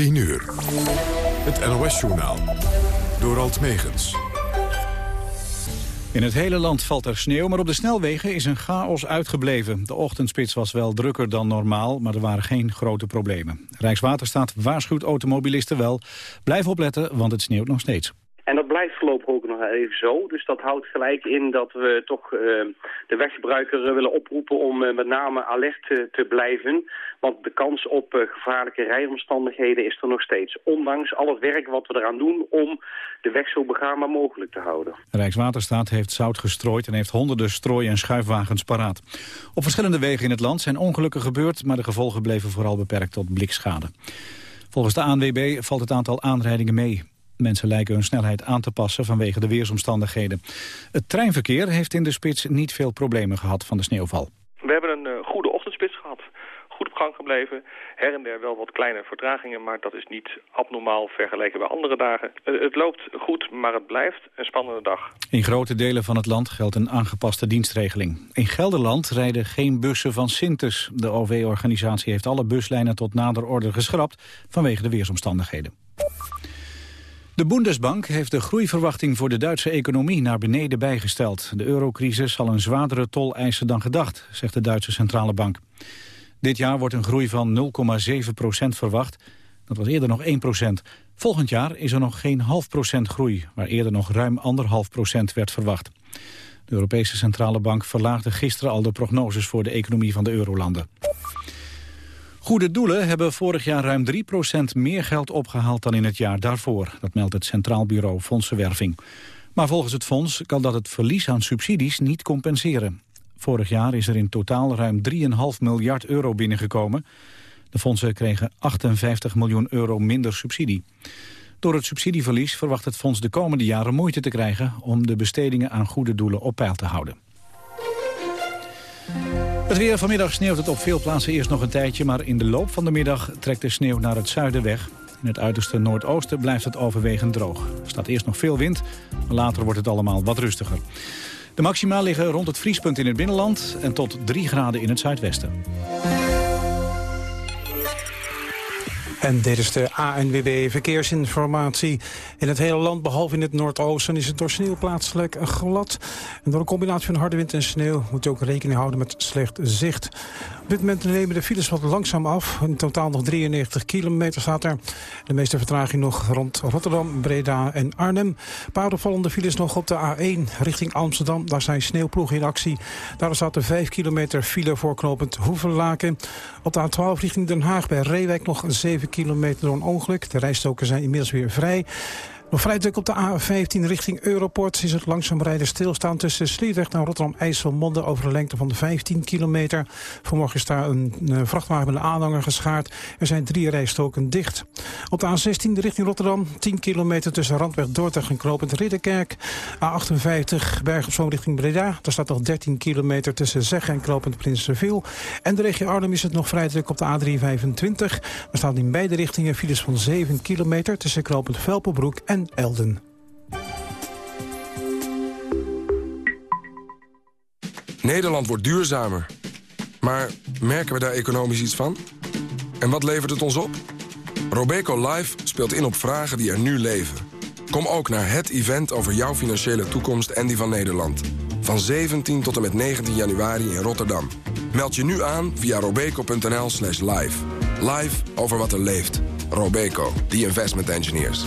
10 uur. Het NOS-journaal. Door Alt Megens. In het hele land valt er sneeuw, maar op de snelwegen is een chaos uitgebleven. De ochtendspits was wel drukker dan normaal, maar er waren geen grote problemen. Rijkswaterstaat waarschuwt automobilisten wel. Blijf opletten, want het sneeuwt nog steeds. Blijft voorlopig ook nog even zo. Dus dat houdt gelijk in dat we toch uh, de weggebruiker willen oproepen om uh, met name alert te, te, blijven. Want de kans op gevaarlijke rijomstandigheden is er nog steeds. Ondanks al het werk wat we eraan doen om de weg zo begaanbaar mogelijk te houden. Rijkswaterstaat heeft zout gestrooid en heeft honderden strooi- en schuifwagens paraat. Op verschillende wegen in het land zijn ongelukken gebeurd... maar de gevolgen bleven vooral beperkt tot blikschade. Volgens de ANWB valt het aantal aanrijdingen mee. Mensen lijken hun snelheid aan te passen vanwege de weersomstandigheden. Het treinverkeer heeft in de spits niet veel problemen gehad van de sneeuwval. We hebben een uh, goede ochtendspits gehad. Goed op gang gebleven. Her en der wel wat kleine vertragingen, maar dat is niet abnormaal vergeleken bij andere dagen. Uh, het loopt goed, maar het blijft een spannende dag. In grote delen van het land geldt een aangepaste dienstregeling. In Gelderland rijden geen bussen van Sintes. De OV-organisatie heeft alle buslijnen tot nader orde geschrapt vanwege de weersomstandigheden. De Bundesbank heeft de groeiverwachting voor de Duitse economie naar beneden bijgesteld. De eurocrisis zal een zwaardere tol eisen dan gedacht, zegt de Duitse Centrale Bank. Dit jaar wordt een groei van 0,7 procent verwacht. Dat was eerder nog 1 procent. Volgend jaar is er nog geen half procent groei, waar eerder nog ruim anderhalf procent werd verwacht. De Europese Centrale Bank verlaagde gisteren al de prognoses voor de economie van de eurolanden. Goede doelen hebben vorig jaar ruim 3% meer geld opgehaald dan in het jaar daarvoor. Dat meldt het Centraal Bureau Fondsenwerving. Maar volgens het fonds kan dat het verlies aan subsidies niet compenseren. Vorig jaar is er in totaal ruim 3,5 miljard euro binnengekomen. De fondsen kregen 58 miljoen euro minder subsidie. Door het subsidieverlies verwacht het fonds de komende jaren moeite te krijgen... om de bestedingen aan goede doelen op peil te houden. Het weer vanmiddag sneeuwt het op veel plaatsen eerst nog een tijdje... maar in de loop van de middag trekt de sneeuw naar het zuiden weg. In het uiterste noordoosten blijft het overwegend droog. Er staat eerst nog veel wind, maar later wordt het allemaal wat rustiger. De maxima liggen rond het vriespunt in het binnenland... en tot 3 graden in het zuidwesten. En dit is de ANWB Verkeersinformatie. In het hele land, behalve in het noordoosten, is het door sneeuw plaatselijk glad. En door een combinatie van harde wind en sneeuw moet je ook rekening houden met slecht zicht. Op dit moment nemen de files wat langzaam af. In totaal nog 93 kilometer staat er. De meeste vertraging nog rond Rotterdam, Breda en Arnhem. Een paar opvallende files nog op de A1 richting Amsterdam. Daar zijn sneeuwploegen in actie. Daar staat er 5 kilometer file voorknopend Hoevenlaken. Op de A12 richting Den Haag bij Reewijk nog 7 kilometer ongeluk. De rijstoken zijn inmiddels weer vrij. Nog vrij druk op de A15 richting Europort is het langzaam rijden stilstaan tussen Sliedrecht en Rotterdam-IJsselmonde over een lengte van de 15 kilometer. Vanmorgen is daar een, een vrachtwagen met een aanhanger geschaard. Er zijn drie rijstoken dicht. Op de A16 richting Rotterdam 10 kilometer tussen Randweg Dordrecht en Knopend Ridderkerk. A58 Berg op Zoom richting Breda. Daar staat nog 13 kilometer tussen Zeggen en Knopend Prinsenviel. En de regio Arnhem is het nog vrij druk op de A325. Er staan in beide richtingen files van 7 kilometer tussen Knopend Velpenbroek en Elden. Nederland wordt duurzamer. Maar merken we daar economisch iets van? En wat levert het ons op? Robeco Live speelt in op vragen die er nu leven. Kom ook naar het event over jouw financiële toekomst en die van Nederland. Van 17 tot en met 19 januari in Rotterdam. Meld je nu aan via robeco.nl slash live. Live over wat er leeft. Robeco, the investment engineers.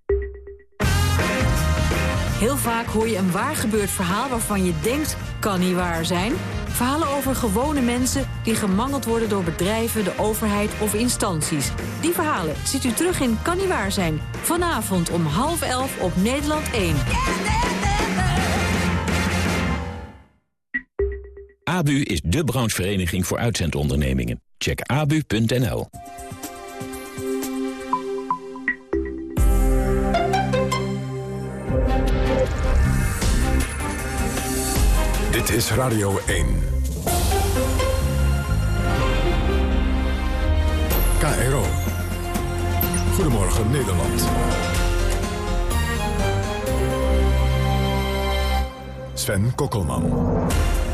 Heel vaak hoor je een waar gebeurd verhaal waarvan je denkt, kan niet waar zijn. Verhalen over gewone mensen die gemangeld worden door bedrijven, de overheid of instanties. Die verhalen ziet u terug in Kan niet waar zijn. Vanavond om half elf op Nederland 1. ABU is de branchevereniging voor uitzendondernemingen. Check abu.nl. Dit is Radio 1. KRO. Goedemorgen Nederland. Sven Kokkelman.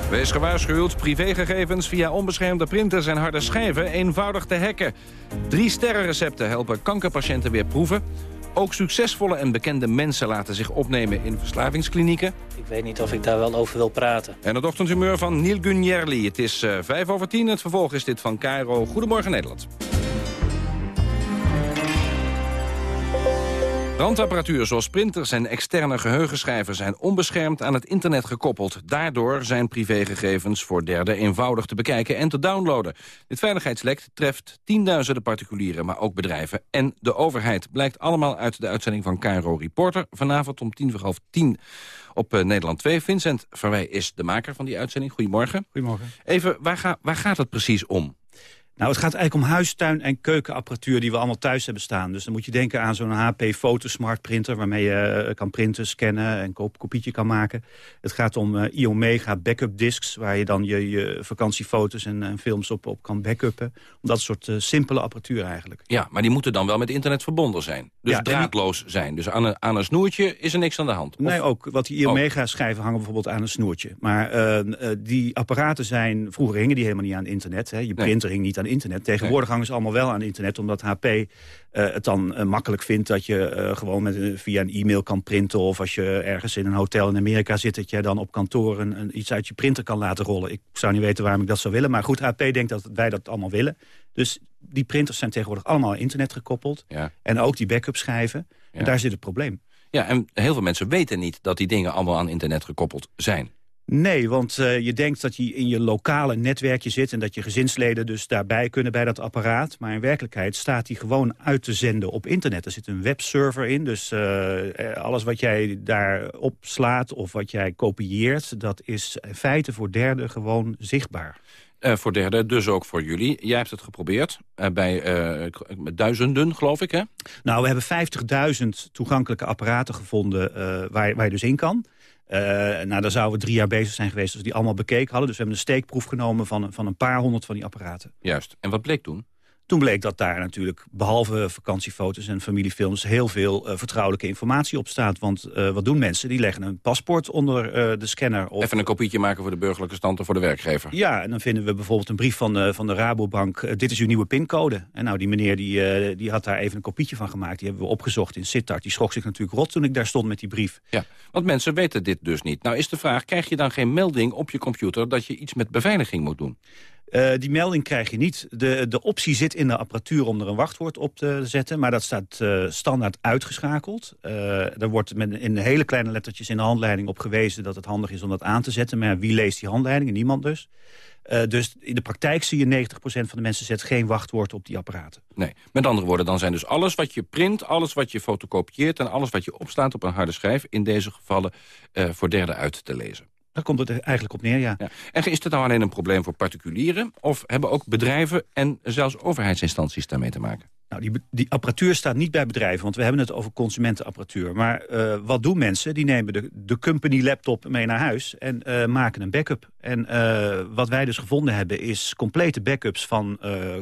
Wees gewaarschuwd, privégegevens via onbeschermde printers en harde schijven eenvoudig te hacken. Drie sterrenrecepten helpen kankerpatiënten weer proeven. Ook succesvolle en bekende mensen laten zich opnemen in verslavingsklinieken. Ik weet niet of ik daar wel over wil praten. En het ochtendhumeur van Neil Gunjerli. Het is uh, vijf over tien. Het vervolg is dit van Cairo. Goedemorgen Nederland. Randapparatuur zoals printers en externe geheugenschrijvers zijn onbeschermd aan het internet gekoppeld. Daardoor zijn privégegevens voor derden eenvoudig te bekijken en te downloaden. Dit veiligheidslek treft tienduizenden particulieren, maar ook bedrijven en de overheid. Blijkt allemaal uit de uitzending van Cairo Reporter. Vanavond om tien voor half tien op uh, Nederland 2. Vincent Verwij is de maker van die uitzending. Goedemorgen. Goedemorgen. Even, waar, ga, waar gaat het precies om? Nou, het gaat eigenlijk om huistuin- en keukenapparatuur die we allemaal thuis hebben staan. Dus dan moet je denken aan zo'n HP Photosmart printer... waarmee je uh, kan printen, scannen en een kopietje kan maken. Het gaat om uh, iOmega backup disks... waar je dan je, je vakantiefoto's en, en, films op, op kan backuppen. Om dat soort uh, simpele apparatuur eigenlijk. Ja, maar die moeten dan wel met internet verbonden zijn. Dus ja, draadloos zijn. Dus aan een, aan een snoertje is er niks aan de hand. Of... Nee, ook. Want die iOmega-schijven hangen bijvoorbeeld aan een snoertje. Maar die apparaten zijn... Vroeger hingen die helemaal niet aan internet. Hè. Je printer nee. hing niet aan internet. Tegenwoordig hangen ze allemaal wel aan internet, omdat HP uh, het dan uh, makkelijk vindt dat je uh, gewoon met, via een e-mail kan printen. Of als je ergens in een hotel in Amerika zit, dat jij dan op kantoor een, een, iets uit je printer kan laten rollen. Ik zou niet weten waarom ik dat zou willen, maar goed, HP denkt dat wij dat allemaal willen. Dus die printers zijn tegenwoordig allemaal aan internet gekoppeld. Ja. En ook die backup schijven. Ja. En daar zit het probleem. Ja, en heel veel mensen weten niet dat die dingen allemaal aan internet gekoppeld zijn. Nee, want uh, je denkt dat je in je lokale netwerkje zit... en dat je gezinsleden dus daarbij kunnen bij dat apparaat. Maar in werkelijkheid staat die gewoon uit te zenden op internet. Er zit een webserver in, dus uh, alles wat jij daar opslaat... of wat jij kopieert, dat is in feite voor derden gewoon zichtbaar. Uh, voor derden, dus ook voor jullie. Jij hebt het geprobeerd uh, bij uh, duizenden, geloof ik, hè? Nou, we hebben 50.000 toegankelijke apparaten gevonden waar, waar je dus in kan. Uh, nou, daar zouden we drie jaar bezig zijn geweest als die allemaal bekeken hadden. Dus we hebben een steekproef genomen van, van een paar honderd van die apparaten. Juist. En wat bleek toen? Toen bleek dat daar natuurlijk, behalve vakantiefoto's en familiefilms... heel veel uh, vertrouwelijke informatie op staat. Want uh, wat doen mensen? Die leggen een paspoort onder uh, de scanner. Of... Even een kopietje maken voor de burgerlijke stand of voor de werkgever. Ja, en dan vinden we bijvoorbeeld een brief van de, van de Rabobank. dit is uw nieuwe pincode. En nou, die meneer die, die had daar even een kopietje van gemaakt. Die hebben we opgezocht in Sittard. Die schrok zich natuurlijk rot toen ik daar stond met die brief. Ja, want mensen weten dit dus niet. Nou is de vraag, krijg je dan geen melding op je computer... dat je iets met beveiliging moet doen? Uh, die melding krijg je niet. De, de optie zit in de apparatuur om er een wachtwoord op te zetten. Maar dat staat uh, standaard uitgeschakeld. Uh, er wordt met, in hele kleine lettertjes in de handleiding op gewezen... dat het handig is om dat aan te zetten. Maar wie leest die handleiding? Niemand dus. dus in de praktijk zie je 90% van de mensen zet geen wachtwoord op die apparaten. Nee, met andere woorden, dan zijn dus alles wat je print... alles wat je fotocopieert en alles wat je opstaat op een harde schijf... in deze gevallen voor derden uit te lezen. Daar komt het eigenlijk op neer, ja. ja. En is het nou alleen een probleem voor particulieren... of hebben ook bedrijven en zelfs overheidsinstanties daarmee te maken? Nou, die, die apparatuur staat niet bij bedrijven, want we hebben het over consumentenapparatuur. Maar uh, wat doen mensen? Die nemen de, de company laptop mee naar huis en uh, maken een backup. En uh, wat wij dus gevonden hebben is complete backups van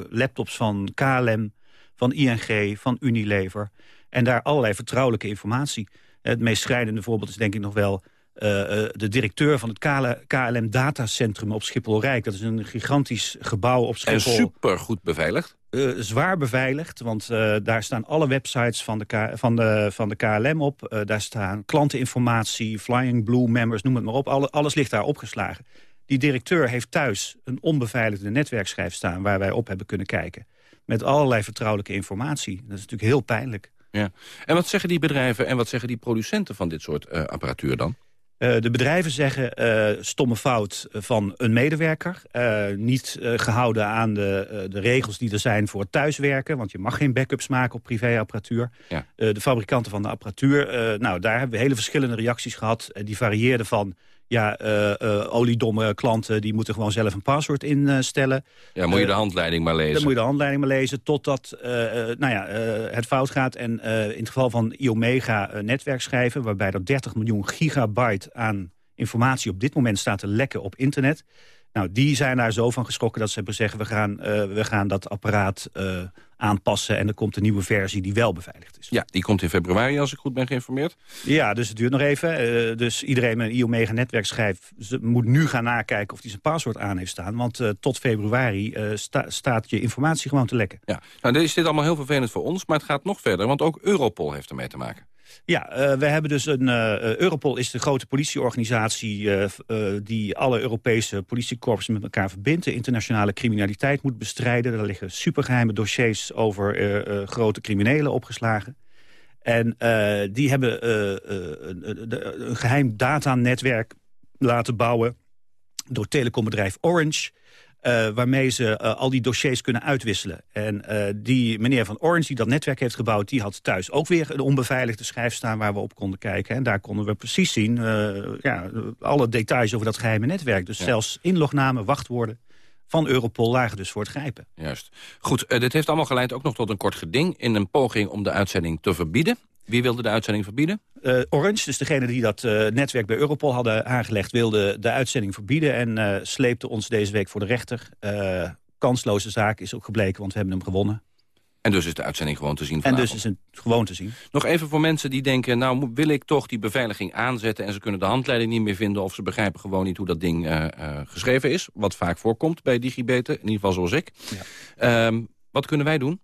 laptops van KLM, van ING, van Unilever. En daar allerlei vertrouwelijke informatie. Het meest schrijnende voorbeeld is denk ik nog wel... Uh, uh, de directeur van het KLM Datacentrum op Schiphol-Rijk. Dat is een gigantisch gebouw op Schiphol. En supergoed beveiligd? Uh, zwaar beveiligd, want daar staan alle websites van de, K van de, van de KLM op. daar staan klanteninformatie, Flying Blue members, noem het maar op. Alle, alles ligt daar opgeslagen. Die directeur heeft thuis een onbeveiligde netwerkschijf staan... waar wij op hebben kunnen kijken. Met allerlei vertrouwelijke informatie. Dat is natuurlijk heel pijnlijk. Ja. En wat zeggen die bedrijven en wat zeggen die producenten van dit soort apparatuur dan? Uh, de bedrijven zeggen uh, stomme fout van een medewerker. Uh, niet gehouden aan de, de regels die er zijn voor thuiswerken. Want je mag geen backups maken op privéapparatuur. Ja. de fabrikanten van de apparatuur. nou, daar hebben we hele verschillende reacties gehad. die varieerden van ja, uh, uh, oliedomme klanten die moeten gewoon zelf een paswoord instellen. ja, moet je de handleiding maar lezen. Dan moet je de handleiding maar lezen totdat nou ja, het fout gaat. En in het geval van iOmega netwerkschijven, waarbij er 30 miljoen gigabyte aan informatie op dit moment staat te lekken op internet. Nou, die zijn daar zo van geschrokken dat ze hebben zeggen... we gaan, uh, we gaan dat apparaat uh, aanpassen en er komt een nieuwe versie die wel beveiligd is. Ja, die komt in februari als ik goed ben geïnformeerd. Ja, dus het duurt nog even. Uh, dus iedereen met een IOMEGA-netwerk schrijft... moet nu gaan nakijken of hij zijn paswoord aan heeft staan. Want tot februari sta, staat je informatie gewoon te lekken. Ja, nou, is dit allemaal heel vervelend voor ons, maar het gaat nog verder. Want ook Europol heeft ermee te maken. Ja, uh, we hebben dus een... Uh, Europol is de grote politieorganisatie... Die alle Europese politiekorpsen met elkaar verbindt. De internationale criminaliteit moet bestrijden. Daar liggen supergeheime dossiers over grote criminelen opgeslagen. En die hebben een, een geheim datanetwerk laten bouwen... door telecombedrijf Orange... Uh, waarmee ze uh, al die dossiers kunnen uitwisselen. En uh, die meneer van Orange die dat netwerk heeft gebouwd... die had thuis ook weer een onbeveiligde schijf staan waar we op konden kijken. En daar konden we precies zien ja, alle details over dat geheime netwerk. Dus ja. zelfs inlognamen, wachtwoorden van Europol lagen dus voor het grijpen. Juist. Goed, dit heeft allemaal geleid ook nog tot een kort geding... in een poging om de uitzending te verbieden. Wie wilde de uitzending verbieden? Uh, Orange, dus degene die dat uh, netwerk bij Europol hadden aangelegd... wilde de uitzending verbieden en uh, sleepte ons deze week voor de rechter. kansloze zaak is ook gebleken, want we hebben hem gewonnen. En dus is de uitzending gewoon te zien vanavond. En dus is het gewoon te zien. Nog even voor mensen die denken, nou wil ik toch die beveiliging aanzetten... en ze kunnen de handleiding niet meer vinden... of ze begrijpen gewoon niet hoe dat ding geschreven is. Wat vaak voorkomt bij digibeten, in ieder geval zoals ik. Ja. Um, wat kunnen wij doen?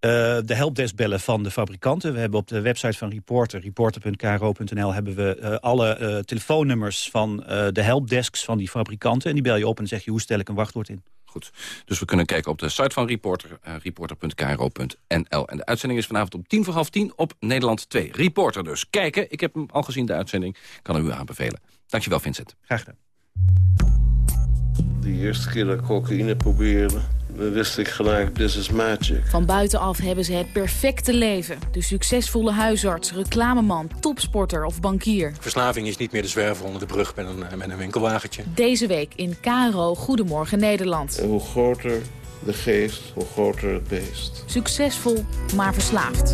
Uh, de helpdesk bellen van de fabrikanten. We hebben op de website van Reporter, reporter.kro.nl... hebben we uh, alle uh, telefoonnummers van de helpdesks van die fabrikanten. En die bel je op en dan zeg je hoe stel ik een wachtwoord in. Goed, dus we kunnen kijken op de site van Reporter, reporter.kro.nl. En de uitzending is vanavond om tien voor half tien op Nederland 2. Reporter dus. Kijken, ik heb hem al gezien, de uitzending. Kan er u aanbevelen. Dankjewel, Vincent. Graag gedaan. De eerste keer dat ik cocaïne probeerde wist ik gelijk, this is magic. Van buitenaf hebben ze het perfecte leven. De succesvolle huisarts, reclameman, topsporter of bankier. Verslaving is niet meer de zwerver onder de brug met een, met een winkelwagentje. Deze week in KRO Goedemorgen Nederland. En hoe groter de geest, hoe groter het beest. Succesvol, maar verslaafd.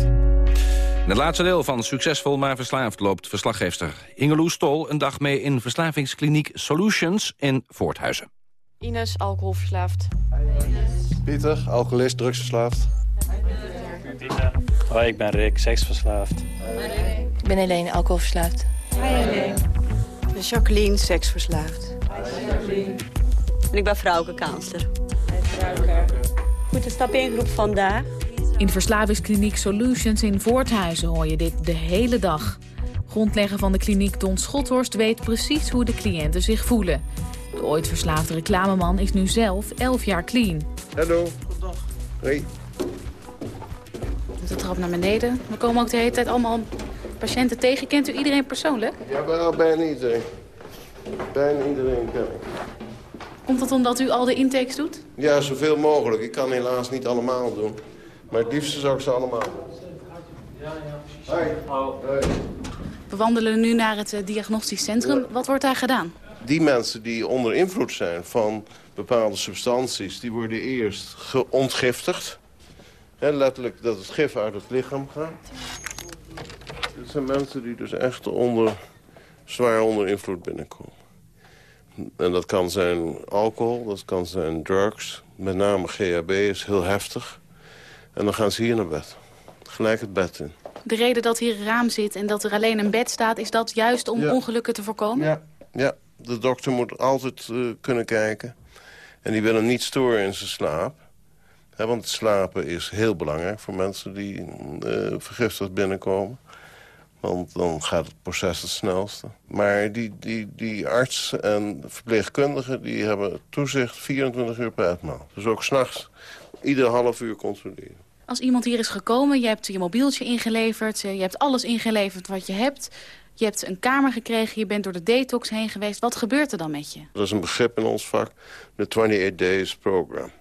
In het laatste deel van Succesvol maar verslaafd loopt verslaggeefster Ingeloes Stol... een dag mee in verslavingskliniek Solutions in Voorthuizen. Ines, alcoholverslaafd. Pieter, alcoholist, drugsverslaafd. Hoi, ik ben Rick, seksverslaafd. Ik ben Helene, alcoholverslaafd. Ik ben Jacqueline, seksverslaafd. En ik ben Vrouwke Kansler. Goed, een stap in groep vandaag. In verslavingskliniek Solutions in Voorthuizen hoor je dit de hele dag. Grondlegger van de kliniek Don Schothorst weet precies hoe de cliënten zich voelen. De ooit verslaafde reclameman is nu zelf 11 jaar clean. Hallo. Goedendag. Hoi. De trap naar beneden. We komen ook de hele tijd allemaal patiënten tegen. Kent u iedereen persoonlijk? Ja, wel bijna iedereen. Bijna iedereen ken ik. Komt dat omdat u al de intakes doet? Ja, zoveel mogelijk. Ik kan helaas niet allemaal doen. Maar het liefste zou ik ze allemaal doen. Ja, ja, precies. Hoi. Hoi. We wandelen nu naar het uh, diagnostisch centrum. Ja. Wat wordt daar gedaan? Die mensen die onder invloed zijn van bepaalde substanties... die worden eerst geontgiftigd. Letterlijk dat het gif uit het lichaam gaat. Dit zijn mensen die dus echt onder, zwaar onder invloed binnenkomen. En dat kan zijn alcohol, dat kan zijn drugs. Met name GHB is heel heftig. En dan gaan ze hier naar bed. Gelijk het bed in. De reden dat hier een raam zit en dat er alleen een bed staat... is dat juist om Ja. ongelukken te voorkomen? Ja, ja. De dokter moet altijd eh, kunnen kijken. En die wil hem niet storen in zijn slaap. Want slapen is heel belangrijk voor mensen die eh, vergiftigd binnenkomen. Want dan gaat het proces het snelste. Maar die, die, die arts en verpleegkundigen die hebben toezicht 24 uur per etmaal. Dus ook s'nachts ieder half uur controleren. Als iemand hier is gekomen, je hebt je mobieltje ingeleverd... eh, je hebt alles ingeleverd wat je hebt... je hebt een kamer gekregen, je bent door de detox heen geweest... wat gebeurt er dan met je? Dat is een begrip in ons vak, de 28 Days Program.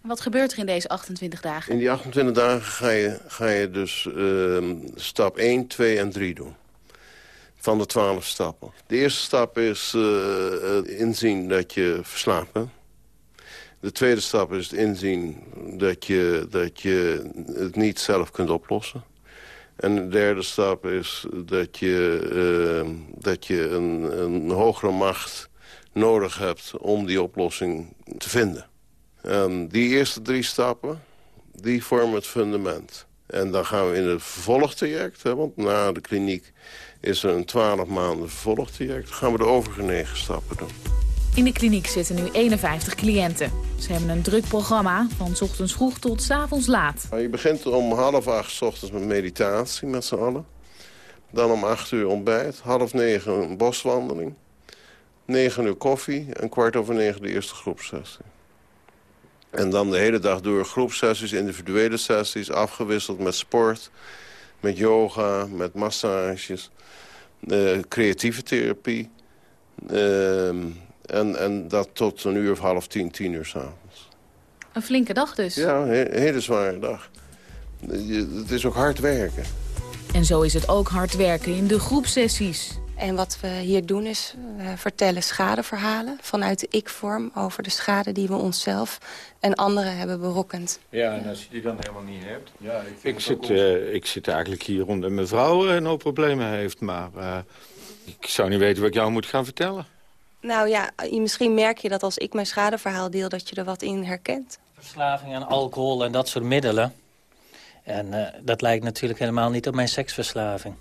Wat gebeurt er in deze 28 dagen? In die 28 dagen ga je, ga je dus ehm, stap 1, 2 en 3 doen. Van de 12 stappen. De eerste stap is eh, het inzien dat je verslaafd bent. De tweede stap is het inzien dat je, dat je het niet zelf kunt oplossen. En de derde stap is dat je, eh, dat je een, een hogere macht nodig hebt om die oplossing te vinden. En die eerste drie stappen, die vormen het fundament. En dan gaan we in het vervolgtraject, hè, want na de kliniek is er een twaalf maanden vervolgtraject. Gaan we de overige negen stappen doen. In de kliniek zitten nu 51 cliënten. Ze hebben een druk programma, van ochtends vroeg tot avonds laat. Nou, je begint om half acht ochtends met meditatie met z'n allen. Dan om acht uur ontbijt, half negen een boswandeling. Negen uur koffie en kwart over negen de eerste groepsessie. En dan de hele dag door groepsessies, individuele sessies... afgewisseld met sport, met yoga, met massages... eh, creatieve therapie. Ehm, en, en dat tot een uur of half tien, tien uur s'avonds. Een flinke dag dus. Ja, een he- hele zware dag. Je- Het is ook hard werken. En zo is het ook hard werken in de groepsessies. En wat we hier doen is, we vertellen schadeverhalen vanuit de ik-vorm... over de schade die we onszelf en anderen hebben berokkend. Ja, en als je die dan helemaal niet hebt. Ja, ik, zit, eh, ik zit eigenlijk hier omdat mijn vrouw no problemen heeft. Maar eh, ik zou niet weten wat ik jou moet gaan vertellen. Nou ja, misschien merk je dat als ik mijn schadeverhaal deel... dat je er wat in herkent. Verslaving aan alcohol en dat soort middelen. En eh, dat lijkt natuurlijk helemaal niet op mijn seksverslaving.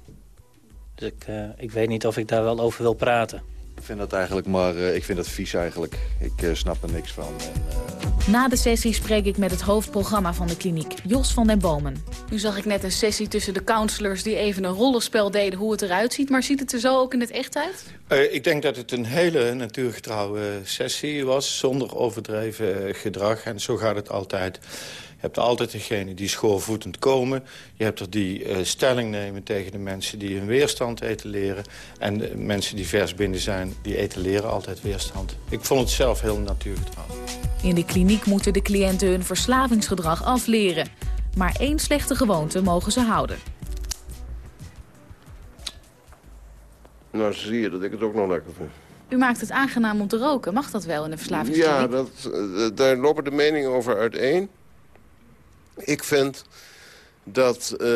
Dus ik, eh, ik weet niet of ik daar wel over wil praten. Ik vind dat eigenlijk maar, eh, ik vind dat vies eigenlijk. Ik eh, snap er niks van. En, eh, Na de sessie spreek ik met het hoofdprogramma van de kliniek, Jos van den Bomen. Nu zag ik net een sessie tussen de counselors die even een rollenspel deden hoe het eruit ziet. Maar ziet het er zo ook in het echt uit? Eh, ik denk dat het een hele natuurgetrouwe sessie was, zonder overdreven gedrag. En zo gaat het altijd. Je hebt altijd degene die schoorvoetend komen. Je hebt er die eh, stelling nemen tegen de mensen die hun weerstand etaleren. En de mensen die vers binnen zijn, die etaleren altijd weerstand. Ik vond het zelf heel natuurgetrouw. In de kliniek moeten de cliënten hun verslavingsgedrag afleren. Maar één slechte gewoonte mogen ze houden. Nou, zie je dat ik het ook nog lekker vind. U maakt het aangenaam om te roken. Mag dat wel in een verslavingskliniek? Ja, dat, eh, daar lopen de meningen over uiteen. Ik vind dat eh,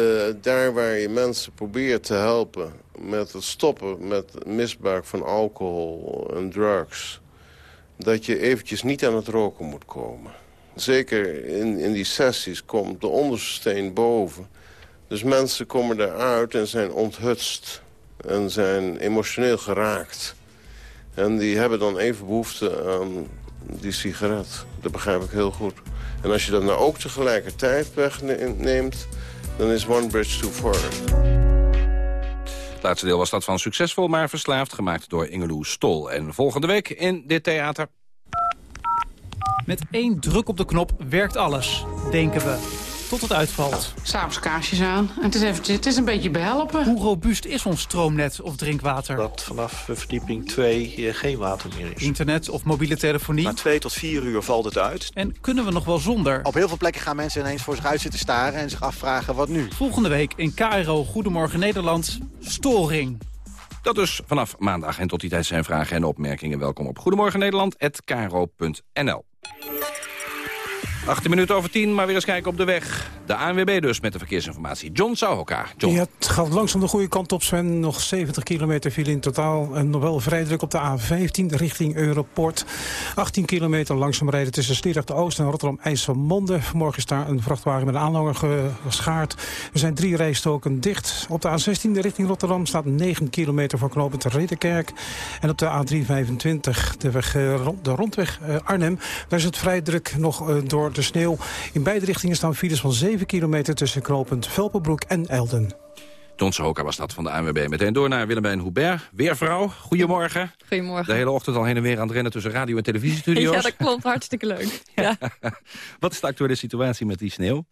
daar waar je mensen probeert te helpen... met het stoppen met misbruik van alcohol en drugs... dat je eventjes niet aan het roken moet komen. Zeker in, in die sessies komt de onderste steen boven. Dus mensen komen eruit en zijn onthutst. En zijn emotioneel geraakt. En die hebben dan even behoefte aan die sigaret. Dat begrijp ik heel goed. En als je dat nou ook tegelijkertijd wegneemt... dan is one bridge too far. Laatste deel was dat van Succesvol maar Verslaafd... gemaakt door Ingeloe Stol. En volgende week in dit theater... Met één druk op de knop werkt alles, denken we. Tot het uitvalt. S'avonds kaarsjes aan. En het is, eventjes, het is een beetje behelpen. Hoe robuust is ons stroomnet of drinkwater? Dat vanaf verdieping 2 geen water meer is. Internet of mobiele telefonie? Na twee tot vier uur valt het uit. En kunnen we nog wel zonder? Op heel veel plekken gaan mensen ineens voor zich uit zitten staren... en zich afvragen wat nu. Volgende week in KRO Goedemorgen Nederland, storing. Dat dus vanaf maandag. En tot die tijd zijn vragen en opmerkingen welkom op Goedemorgen Nederland@kro.nl. 18 minuten over 10, maar weer eens kijken op de weg. De ANWB dus met de verkeersinformatie. John Sauhoka. John. Ja, het gaat langzaam de goede kant op, Sven. Nog 70 kilometer file in totaal. En nog wel vrij druk op de A15 richting Europort. 18 kilometer langzaam rijden tussen Sliedrecht Oost en Rotterdam-IJsselmonde. Vanmorgen is daar een vrachtwagen met een aanhanger ge- geschaard. Er zijn drie rijstoken dicht. Op de A16 richting Rotterdam staat 9 kilometer voor knooppunt Ridderkerk. En op de A325, de, weg, eh, de rondweg eh, Arnhem, daar is het vrij druk nog eh, door de sneeuw. In beide richtingen staan files van 7 kilometer tussen knooppunt Velpenbroek en Elden. John Sauhoka was dat van de ANWB. Meteen door naar Willemijn Hubert. Weervrouw, goedemorgen. Goedemorgen. De hele ochtend al heen en weer aan het rennen tussen radio- en televisiestudio's. Ja, dat klopt. Hartstikke leuk. Ja. Wat is de actuele situatie met die sneeuw?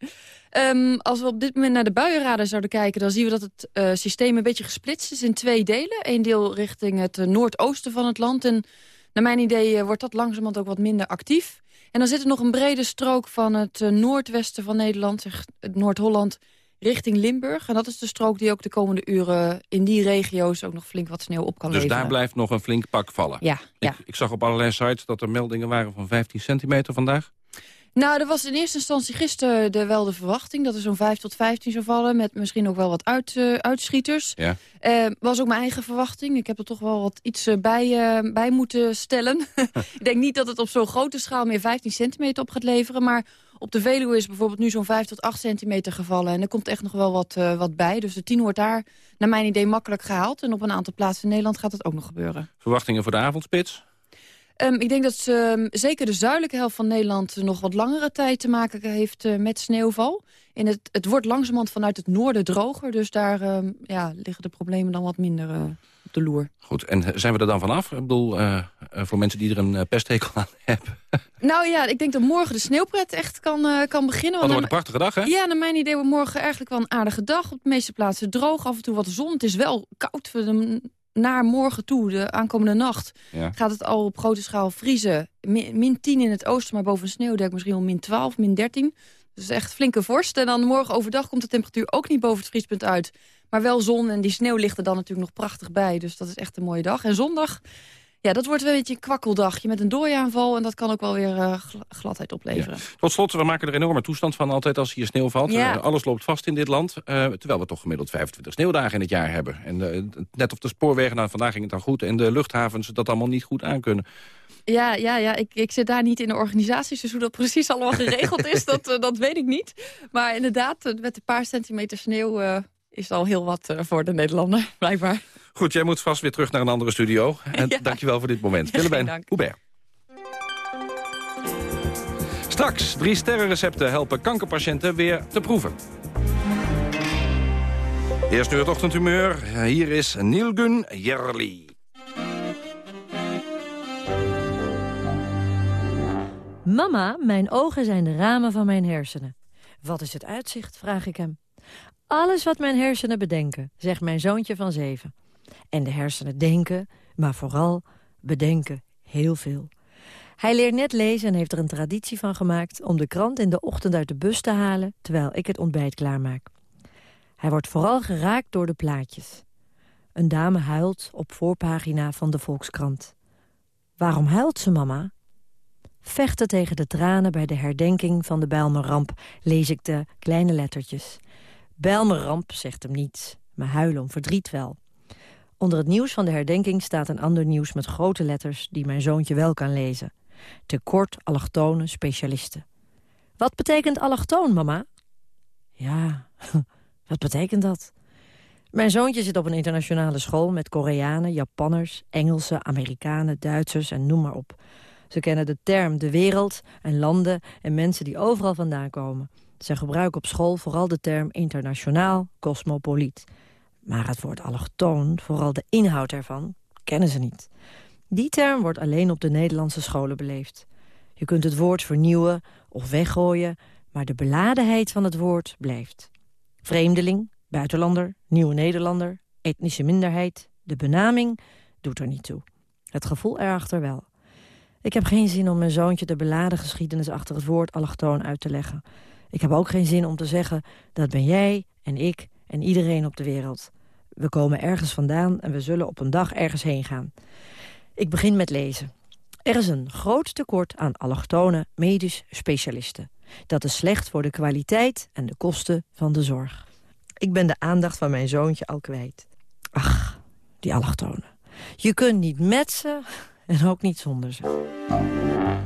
Ehm, als we op dit moment naar de buienradar zouden kijken... dan zien we dat het eh, systeem een beetje gesplitst is in twee delen. Eén deel richting het eh, noordoosten van het land. En naar mijn idee eh, wordt dat langzamerhand ook wat minder actief. En dan zit er nog een brede strook van het eh, noordwesten van Nederland... zeg, het Noord-Holland richting Limburg. En dat is de strook die ook de komende uren in die regio's... ook nog flink wat sneeuw op kan Dus leveren. daar blijft nog een flink pak vallen. Ja, ja. Ik, ik zag op allerlei sites dat er meldingen waren van 15 centimeter vandaag. Nou, er was in eerste instantie gisteren de, wel de verwachting... dat er zo'n 5 tot 15 zou vallen, met misschien ook wel wat uit, uh, uitschieters. Ja. Uh, was ook mijn eigen verwachting. Ik heb er toch wel wat iets uh, bij, bij moeten stellen. ik denk niet dat het op zo'n grote schaal meer 15 centimeter op gaat leveren... maar op de Veluwe is bijvoorbeeld nu zo'n 5 tot 8 centimeter gevallen. En er komt echt nog wel wat, wat bij. Dus de 10 wordt daar, naar mijn idee, makkelijk gehaald. En op een aantal plaatsen in Nederland gaat dat ook nog gebeuren. Verwachtingen voor de avondspits? Um, ik denk dat um, zeker de zuidelijke helft van Nederland nog wat langere tijd te maken heeft uh, met sneeuwval. In het, het wordt langzamerhand vanuit het noorden droger, dus daar um, ja, liggen de problemen dan wat minder uh, op de loer. Goed, en zijn we er dan vanaf? Ik bedoel, uh, voor mensen die er een pesthekel aan hebben. Nou ja, ik denk dat morgen de sneeuwpret echt kan, kan beginnen. Want het wordt een prachtige dag, hè? Ja, naar mijn idee wordt morgen eigenlijk wel een aardige dag. Op de meeste plaatsen droog, af en toe wat zon. Het is wel koud voor de naar morgen toe, de aankomende nacht, ja. gaat het al op grote schaal vriezen. Min, min 10 in het oosten, maar boven sneeuwdek misschien wel min 12, min 13. Dus echt flinke vorst. En dan morgen overdag komt de temperatuur ook niet boven het vriespunt uit. Maar wel zon en die sneeuw ligt er dan natuurlijk nog prachtig bij. Dus dat is echt een mooie dag. En zondag, ja, dat wordt wel een beetje een kwakkeldagje met een dooiaanval. En dat kan ook wel weer uh, gladheid opleveren. Ja. Tot slot, we maken er enorme toestand van altijd als hier sneeuw valt. Ja. Uh, alles loopt vast in dit land. Uh, terwijl we toch gemiddeld 25 sneeuwdagen in het jaar hebben. En net of de spoorwegen, nou, vandaag ging het dan goed. En de luchthavens dat allemaal niet goed aankunnen. Ja, ja, ja. Ik, ik zit daar niet in de organisaties. Dus hoe dat precies allemaal geregeld is, dat, dat weet ik niet. Maar inderdaad, met een paar centimeter sneeuw is al heel wat voor de Nederlander, blijkbaar. Goed, jij moet vast weer terug naar een andere studio. En Ja. dankjewel voor dit moment. Willemijn. Hubert. Straks, drie sterrenrecepten helpen kankerpatiënten weer te proeven. Eerst nu het ochtendhumeur. Hier is Nielgun Jerli. Mama, mijn ogen zijn de ramen van mijn hersenen. Wat is het uitzicht, vraag ik hem. Alles wat mijn hersenen bedenken, zegt mijn zoontje van zeven. En de hersenen denken, maar vooral bedenken heel veel. Hij leert net lezen en heeft er een traditie van gemaakt... om de krant in de ochtend uit de bus te halen... terwijl ik het ontbijt klaarmaak. Hij wordt vooral geraakt door de plaatjes. Een dame huilt op voorpagina van de Volkskrant. Waarom huilt ze, mama? Vechten tegen de tranen bij de herdenking van de Bijlmerramp... lees ik de kleine lettertjes. Bijlmerramp zegt hem niets, maar huilen om verdriet wel. Onder het nieuws van de herdenking staat een ander nieuws met grote letters... die mijn zoontje wel kan lezen. Tekort allochtone specialisten. Wat betekent allochtoon, mama? Ja, wat betekent dat? Mijn zoontje zit op een internationale school met Koreanen, Japanners, Engelsen, Amerikanen, Duitsers en noem maar op. Ze kennen de term de wereld en landen en mensen die overal vandaan komen. Ze gebruiken op school vooral de term internationaal, cosmopoliet. Maar het woord allochtoon, vooral de inhoud ervan, kennen ze niet. Die term wordt alleen op de Nederlandse scholen beleefd. Je kunt het woord vernieuwen of weggooien, maar de beladenheid van het woord blijft. Vreemdeling, buitenlander, nieuwe Nederlander, etnische minderheid, de benaming doet er niet toe. Het gevoel erachter wel. Ik heb geen zin om mijn zoontje de beladen geschiedenis achter het woord allochtoon uit te leggen. Ik heb ook geen zin om te zeggen, dat ben jij en ik en iedereen op de wereld. We komen ergens vandaan en we zullen op een dag ergens heen gaan. Ik begin met lezen. Er is een groot tekort aan allochtone medisch specialisten. Dat is slecht voor de kwaliteit en de kosten van de zorg. Ik ben de aandacht van mijn zoontje al kwijt. Ach, die allochtonen. Je kunt niet met ze en ook niet zonder ze.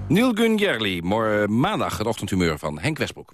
Nielgun Jerli, morgen maandag het ochtendhumeur van Henk Westbroek.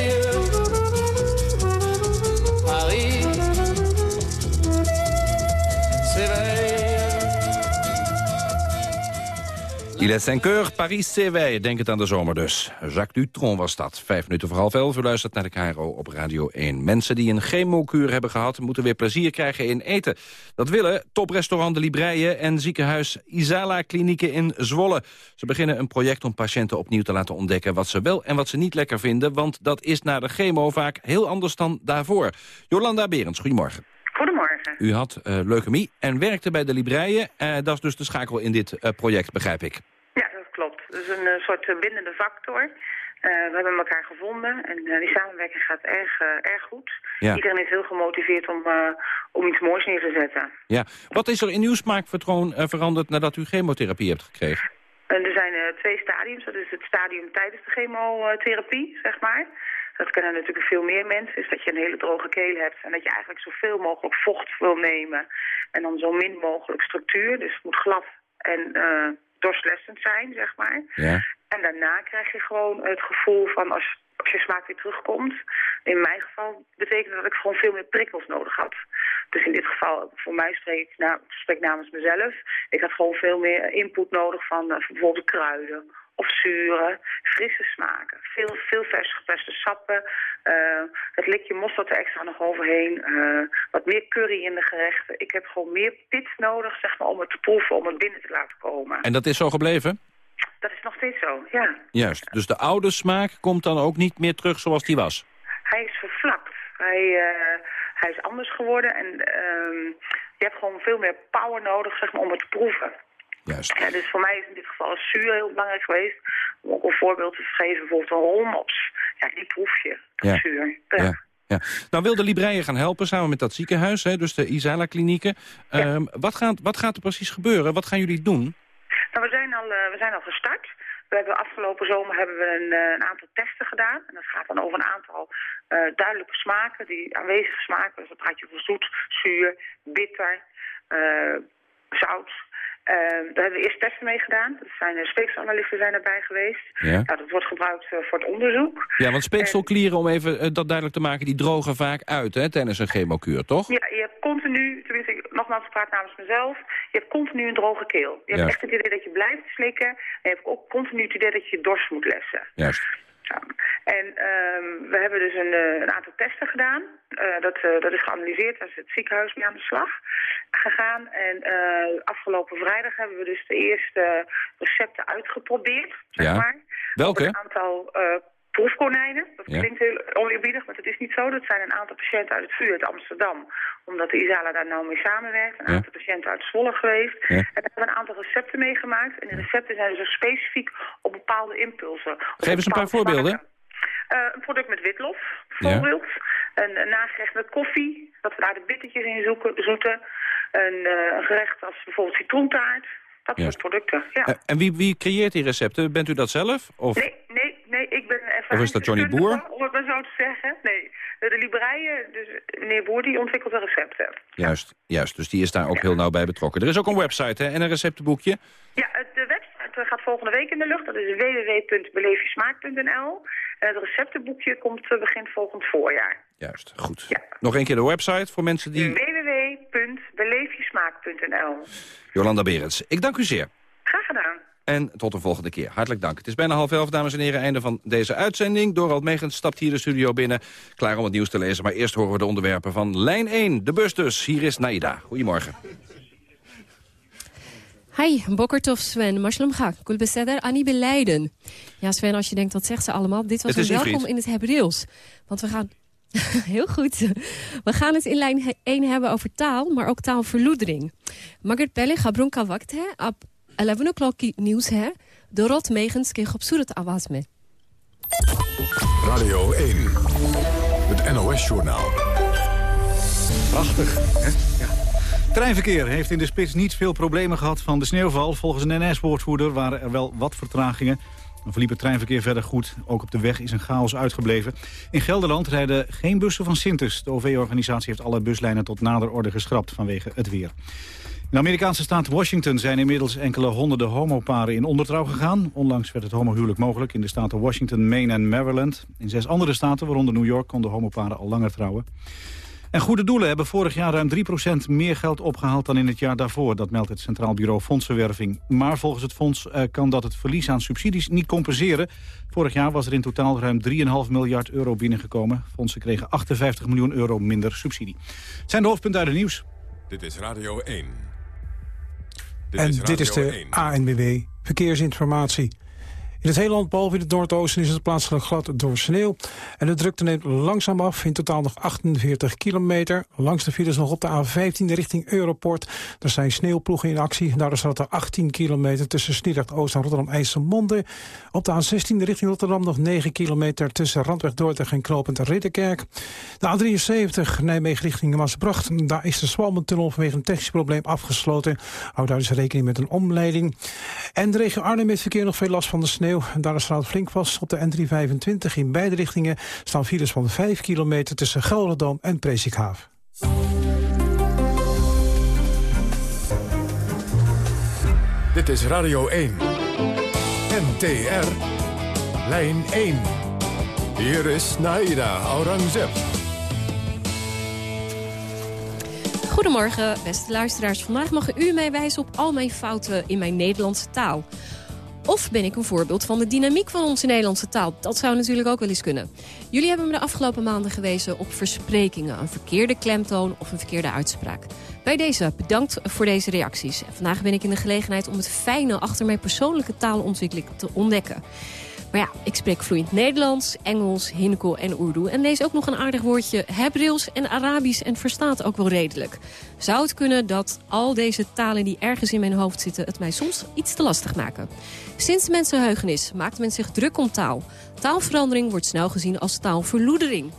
Il est 5 heures, Paris CW. Denk het aan de zomer dus. Jacques Dutron was dat. Vijf minuten voor half elf. U luistert naar de KRO op Radio 1. Mensen die een chemokuur hebben gehad... moeten weer plezier krijgen in eten. Dat willen toprestaurant De Libreien en ziekenhuis Isala Klinieken in Zwolle. Ze beginnen een project om patiënten opnieuw te laten ontdekken... wat ze wel en wat ze niet lekker vinden. Want dat is na de chemo vaak heel anders dan daarvoor. Jolanda Berends, goedemorgen. Goedemorgen. U had eh, leukemie en werkte bij De Libreien. Eh, dat is dus de schakel in dit eh, project, begrijp ik. Is een eh, soort eh, bindende factor. Eh, we hebben elkaar gevonden en die samenwerking gaat erg, erg goed. Ja. Iedereen is heel gemotiveerd om, om iets moois neer te zetten. Ja. Wat is er in uw smaakpatroon veranderd nadat u chemotherapie hebt gekregen? En er zijn twee stadiums. Dat is het stadium tijdens de chemotherapie, zeg maar. Dat kennen natuurlijk veel meer mensen. Is dat je een hele droge keel hebt. En dat je eigenlijk zoveel mogelijk vocht wil nemen. En dan zo min mogelijk structuur. Dus het moet glad en doorslessend zijn, zeg maar. Ja. En daarna krijg je gewoon het gevoel van als, als je smaak weer terugkomt. In mijn geval betekent dat ik gewoon veel meer prikkels nodig had. Dus in dit geval, voor mij spreek ik, nou, spreek namens mezelf. Ik had gewoon veel meer input nodig van eh, bijvoorbeeld kruiden of zuren, frisse smaken. Veel, veel vers geperste sappen. eh, het likje mosterd er extra nog overheen. eh, wat meer curry in de gerechten. Ik heb gewoon meer pit nodig zeg maar, om het te proeven, om het binnen te laten komen. En dat is zo gebleven? Dat is nog steeds zo, ja. Juist. Dus de oude smaak komt dan ook niet meer terug zoals die was? Hij is vervlakt. Hij, eh, hij is anders geworden en ehm, je hebt gewoon veel meer power nodig zeg maar, om het te proeven. Juist. Ja, dus voor mij is in dit geval zuur heel belangrijk geweest. Om ook een voorbeeld te geven, bijvoorbeeld een rolmops. Ja, die proef je, dat Ja. zuur. Ja. ja. Nou wil de Libreien gaan helpen samen met dat ziekenhuis, hè, dus de Isala-klinieken. Ehm, wat, gaat, wat gaat er precies gebeuren? Wat gaan jullie doen? Nou, we zijn al, eh, we zijn al gestart. We hebben afgelopen zomer hebben we een, eh, een aantal testen gedaan. En dat gaat dan over een aantal eh, duidelijke smaken, die aanwezige smaken. Dus dan praat je over zoet, zuur, bitter, zout. Eh, daar hebben we eerst testen mee gedaan. Er zijn uh, speekselanalisten zijn erbij geweest. Ja. Nou, dat wordt gebruikt eh, voor het onderzoek. Ja, want speekselklieren, om even eh, dat duidelijk te maken, die drogen vaak uit hè, tijdens een chemokuur, toch? Ja, je hebt continu, tenminste, ik- nogmaals, ik praat namens mezelf. Je hebt continu een droge keel. Je hebt Ja. echt het idee dat je blijft slikken. En je hebt ook continu het idee dat je dorst moet lessen. Juist. Ja. En ehm, we hebben dus een, eh, een aantal testen gedaan. Eh, dat, eh, dat is geanalyseerd, daar is het ziekenhuis mee aan de slag gegaan. En eh, afgelopen vrijdag hebben we dus de eerste recepten uitgeprobeerd, zeg Ja. maar. Welke? Op een aantal proefkonijnen. Dat Ja. klinkt heel oneerbiedig, maar dat is niet zo. Dat zijn een aantal patiënten uit het vuur uit Amsterdam. Omdat de Isala daar nou mee samenwerkt. Een Ja. aantal patiënten uit Zwolle geweest. Ja. En daar hebben we een aantal recepten meegemaakt. En die recepten zijn dus specifiek op bepaalde impulsen. Op Geef eens een paar voorbeelden. Eh, een product met witlof, Ja. bijvoorbeeld. Een, een nagerecht met koffie, dat we daar de bittertjes in zoeken, zoeten. Een, eh, een gerecht als bijvoorbeeld citroentaart. Dat Juist. soort producten, ja. Eh, en wie, wie creëert die recepten? Bent u dat zelf? Of? Nee, nee, nee, ik ben Of is dat Johnny Boer? Om het maar zo te zeggen. Nee, de, Libreien, dus meneer Boer, die ontwikkelt de recepten. Juist, juist, dus die is daar ook heel nauw bij betrokken. Er is ook een website hè, en een receptenboekje. Ja, de website gaat volgende week in de lucht. Dat is www.beleefjesmaak.nl. En het receptenboekje komt eh, begin volgend voorjaar. Juist, goed. Nog een keer de website voor mensen die... www.beleefjesmaak.nl. Jolanda Berends, ik dank u zeer. Graag gedaan. En tot de volgende keer. Hartelijk dank. Het is bijna half elf, dames en heren, einde van deze uitzending. Dorald Megens stapt hier de studio binnen, klaar om het nieuws te lezen. Maar eerst horen we de onderwerpen van lijn 1, de bus dus. Hier is Naida. Goedemorgen. Hi, Bokertov Sven, Mashlum Gak, Kulbeseder, Annie Beleiden. Ja, Sven, als je denkt, wat zegt ze allemaal? Dit was een welkom in het Hebreeuws. Want we gaan... Heel goed. We gaan het in lijn 1 hebben over taal, maar ook taalverloedering. Margaret Pelle, Gabron Kawakt, hè, op 11 o'clock nieuws, hè. Dorot Megens kreeg op Surat Awaz mee. Radio 1. Het NOS-journaal. Prachtig, hè? Ja. Treinverkeer heeft in de spits niet veel problemen gehad van de sneeuwval. Volgens een NS-woordvoerder waren er wel wat vertragingen. Dan verliep het treinverkeer verder goed. Ook op de weg is een chaos uitgebleven. In Gelderland rijden geen bussen van Sintes. De OV-organisatie heeft alle buslijnen tot nader orde geschrapt vanwege het weer. De Amerikaanse staat Washington zijn inmiddels enkele honderden homoparen in ondertrouw gegaan. Onlangs werd het homohuwelijk mogelijk in de staten Washington, Maine en Maryland. In zes andere staten, waaronder New York, konden homoparen al langer trouwen. En goede doelen hebben vorig jaar ruim 3% meer geld opgehaald dan in het jaar daarvoor. Dat meldt het Centraal Bureau Fondsenwerving. Maar volgens het fonds eh, kan dat het verlies aan subsidies niet compenseren. Vorig jaar was er in totaal ruim 3,5 miljard euro binnengekomen. Fondsen kregen 58 miljoen euro minder subsidie. Het zijn de hoofdpunten uit het nieuws. Dit is Radio 1. En dit is de 1. ANWB Verkeersinformatie. In het hele land, behalve in het Noordoosten, is het plaatselijk glad door sneeuw. En de drukte neemt langzaam af. In totaal nog 48 kilometer. Langs de files nog op de A15 richting Europort. Er zijn sneeuwploegen in actie. Daar staat er 18 kilometer tussen Sliedrecht Oost en Rotterdam IJsselmonde. Op de A16 richting Rotterdam nog 9 kilometer tussen Randweg Dordrecht en Knopend Ridderkerk. De A73 Nijmegen richting Maasbracht. Daar is de Swalmentunnel vanwege een technisch probleem afgesloten. Hou daar dus rekening met een omleiding. En de regio Arnhem heeft verkeer nog veel last van de sneeuw. Daar staat het flink vast op de N325. In beide richtingen staan files van 5 kilometer tussen Gelderdoom en Presikhaaf. Dit is Radio 1. NTR. Lijn 1. Hier is Naida Aurangzeb. Goedemorgen, beste luisteraars. Vandaag mag u mij wijzen op al mijn fouten in mijn Nederlandse taal. Of ben ik een voorbeeld van de dynamiek van onze Nederlandse taal? Dat zou natuurlijk ook wel eens kunnen. Jullie hebben me de afgelopen maanden gewezen op versprekingen... een verkeerde klemtoon of een verkeerde uitspraak. Bij deze bedankt voor deze reacties. Vandaag ben ik in de gelegenheid om het fijne achter mijn persoonlijke taalontwikkeling te ontdekken. Maar ja, ik spreek vloeiend Nederlands, Engels, Hinko en Urdu... en lees ook nog een aardig woordje Hebreeuws en Arabisch... en verstaat ook wel redelijk. Zou het kunnen dat al deze talen die ergens in mijn hoofd zitten... het mij soms iets te lastig maken? Sinds mensenheugenis maakt men zich druk om taal. Taalverandering wordt snel gezien als taalverloedering.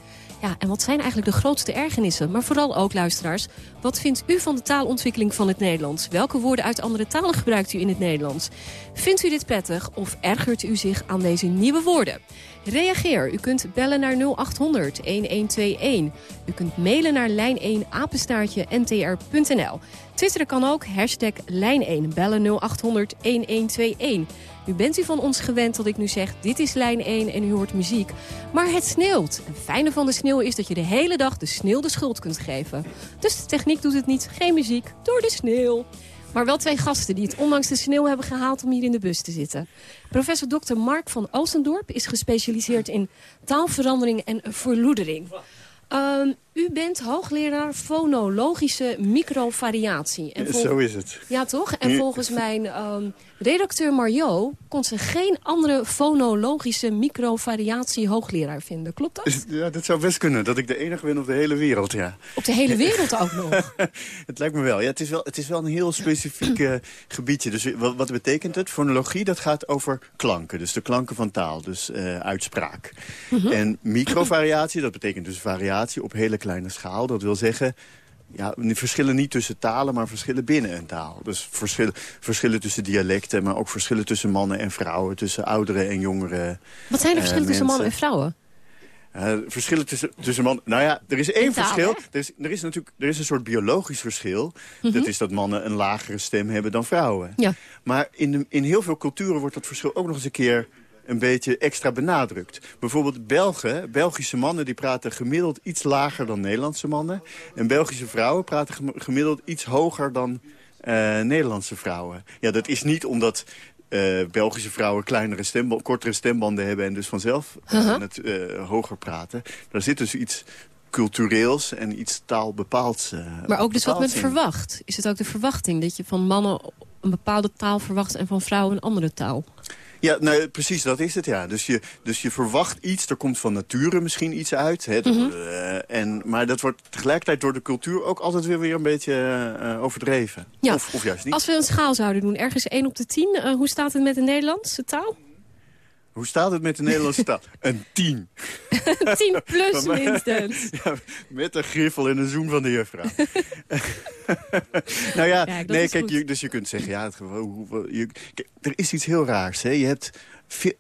Ja, en wat zijn eigenlijk de grootste ergernissen? Maar vooral ook, luisteraars, wat vindt u van de taalontwikkeling van het Nederlands? Welke woorden uit andere talen gebruikt u in het Nederlands? Vindt u dit prettig of ergert u zich aan deze nieuwe woorden? Reageer. U kunt bellen naar 0800 1121. U kunt mailen naar lijn1 apenstaartje. Twitteren kan ook, hashtag lijn1, bellen 0800 1121. Nu bent u van ons gewend dat ik nu zeg, dit is lijn 1 en u hoort muziek. Maar het sneeuwt. Het fijne van de sneeuw is dat je de hele dag de sneeuw de schuld kunt geven. Dus de techniek doet het niet, geen muziek, door de sneeuw. Maar wel twee gasten die het ondanks de sneeuw hebben gehaald om hier in de bus te zitten. Professor Dr. Mark van Oostendorp is gespecialiseerd in taalverandering en verloedering. Ehm, u bent hoogleraar fonologische microvariatie. En Zo is het. Ja, toch? En volgens mijn ehm, redacteur Mario kon ze geen andere fonologische microvariatie hoogleraar vinden. Klopt dat? Ja, dat zou best kunnen. Dat ik de enige ben op de hele wereld, ja. Op de hele wereld ook nog. het lijkt me wel. Ja, het, is wel het is wel een heel specifiek eh, gebiedje. Dus wat, wat betekent het? Fonologie, dat gaat over klanken. Dus de klanken van taal. Dus eh, uitspraak. En microvariatie, dat betekent dus variatie op hele kleine schaal. Dat wil zeggen... Ja, verschillen niet tussen talen, maar verschillen binnen een taal. Dus verschillen, verschillen tussen dialecten, maar ook verschillen tussen mannen en vrouwen. Tussen ouderen en jongeren. Wat zijn de eh, verschillen tussen mannen en vrouwen? Eh, verschillen tussen, tussen mannen... Nou ja, er is één taal, verschil. Er is, er is natuurlijk er is een soort biologisch verschil. Mhm. Dat is dat mannen een lagere stem hebben dan vrouwen. Ja. Maar in, de, in heel veel culturen wordt dat verschil ook nog eens een keer een beetje extra benadrukt. Bijvoorbeeld Belgen, Belgische mannen, die praten gemiddeld iets lager dan Nederlandse mannen. En Belgische vrouwen praten gem- gemiddeld iets hoger dan eh, Nederlandse vrouwen. Ja, dat is niet omdat eh, Belgische vrouwen kleinere stemba- kortere stembanden hebben... en dus vanzelf Uh-huh. het eh, hoger praten. Daar zit dus iets cultureels en iets taalbepaalds. Maar ook dus wat men in. verwacht. Is het ook de verwachting dat je van mannen een bepaalde taal verwacht... en van vrouwen een andere taal. Ja, nou, precies, dat is het, ja. Dus je, dus je verwacht iets, er komt van nature misschien iets uit. Hè, Mhm. eh, en, maar dat wordt tegelijkertijd door de cultuur ook altijd weer, weer een beetje eh, overdreven. Ja. Of, of juist niet. Als we een schaal zouden doen, ergens 1 op de 10... eh, hoe staat het met de Nederlandse taal? Hoe staat het met de Nederlandse taal? Een tien. 10 plus Maar- minstens. Ja, met een griffel en een zoen van de juffrouw. nou ja, nee, kijk, je, dus je kunt zeggen, ja, het, hoe- hoe- je, kijk, er is iets heel raars. Hè? Je, hebt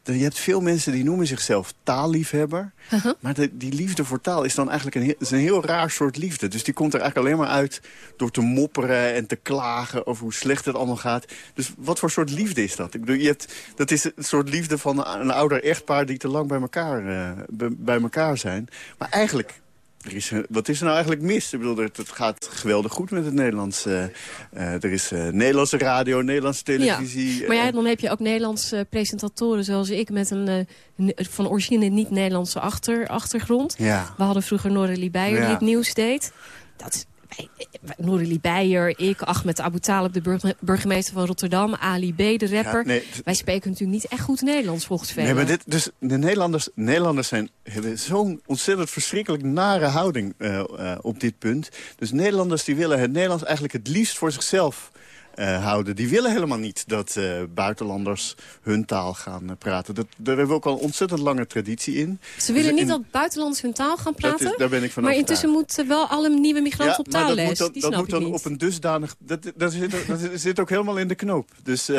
je hebt veel mensen die noemen zichzelf taalliefhebber. Uh-huh. Maar de, die liefde voor taal is dan eigenlijk een, is een heel raar soort liefde. Dus die komt er eigenlijk alleen maar uit door te mopperen en te klagen over hoe slecht het allemaal gaat. Dus wat voor soort liefde is dat? Ik bedoel, je hebt, dat is een soort liefde van een, een ouder echtpaar die te lang bij elkaar, eh, bij elkaar zijn. Maar eigenlijk er is, eh, wat is er nou eigenlijk mis? Ik bedoel, het, het gaat geweldig goed met het Nederlands. eh, eh, er is eh, Nederlandse radio, Nederlandse televisie. Ja. Maar ja, dan heb je ook Nederlandse presentatoren zoals ik... met een van origine niet-Nederlandse achter, achtergrond. Ja. We hadden vroeger Noralie Beijer die het nieuws deed. Dat Noralie Beijer, ik, Ahmed Abu Talib, de burg- burgemeester van Rotterdam... Ali B, de rapper. Ja, nee, Wij spreken natuurlijk niet echt goed Nederlands volgens velen. Nee, maar dit, dus de Nederlanders, Nederlanders zijn, hebben zo'n ontzettend verschrikkelijk nare houding eh, eh, op dit punt. Dus Nederlanders die willen het Nederlands eigenlijk het liefst voor zichzelf eh, houden. Die willen helemaal niet dat eh, buitenlanders hun taal gaan eh, praten. Dat, daar hebben we ook al een ontzettend lange traditie in. Ze willen Dus niet in- dat buitenlanders hun taal gaan is- praten. daar ben ik van maar intussen moeten wel alle nieuwe migranten op dat moet dan, Die dat moet dan niet. op een dusdanig... Dat, dat, zit, ook- dat zit ook helemaal in de knoop. Dus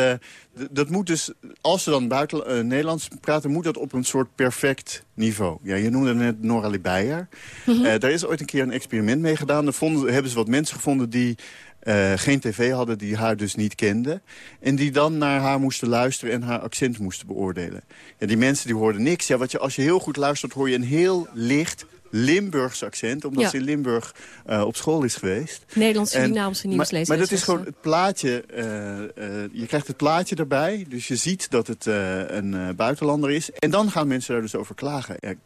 dat moet dus... Als ze dan buiten Nederlands praten... moet dat op een soort perfect niveau. Ja, je noemde net Nora Beijer. Mhm. Daar is ooit een keer een experiment mee gedaan. Daar vonden, hebben ze wat mensen gevonden die... eh, geen tv hadden, die haar dus niet kenden. En die dan naar haar moesten luisteren en haar accent moesten beoordelen. Ja, die mensen die hoorden niks. Ja, wat je, als je heel goed luistert hoor je een heel licht Limburgs accent. Omdat Ja. ze in Limburg eh, op school is geweest. Nederlandse En- Surinaamse maar, nieuwslezer. maar dat is gewoon het plaatje. eh, je krijgt het plaatje erbij. Dus je ziet dat het een buitenlander is. En dan gaan mensen daar dus over klagen. Ja, ik,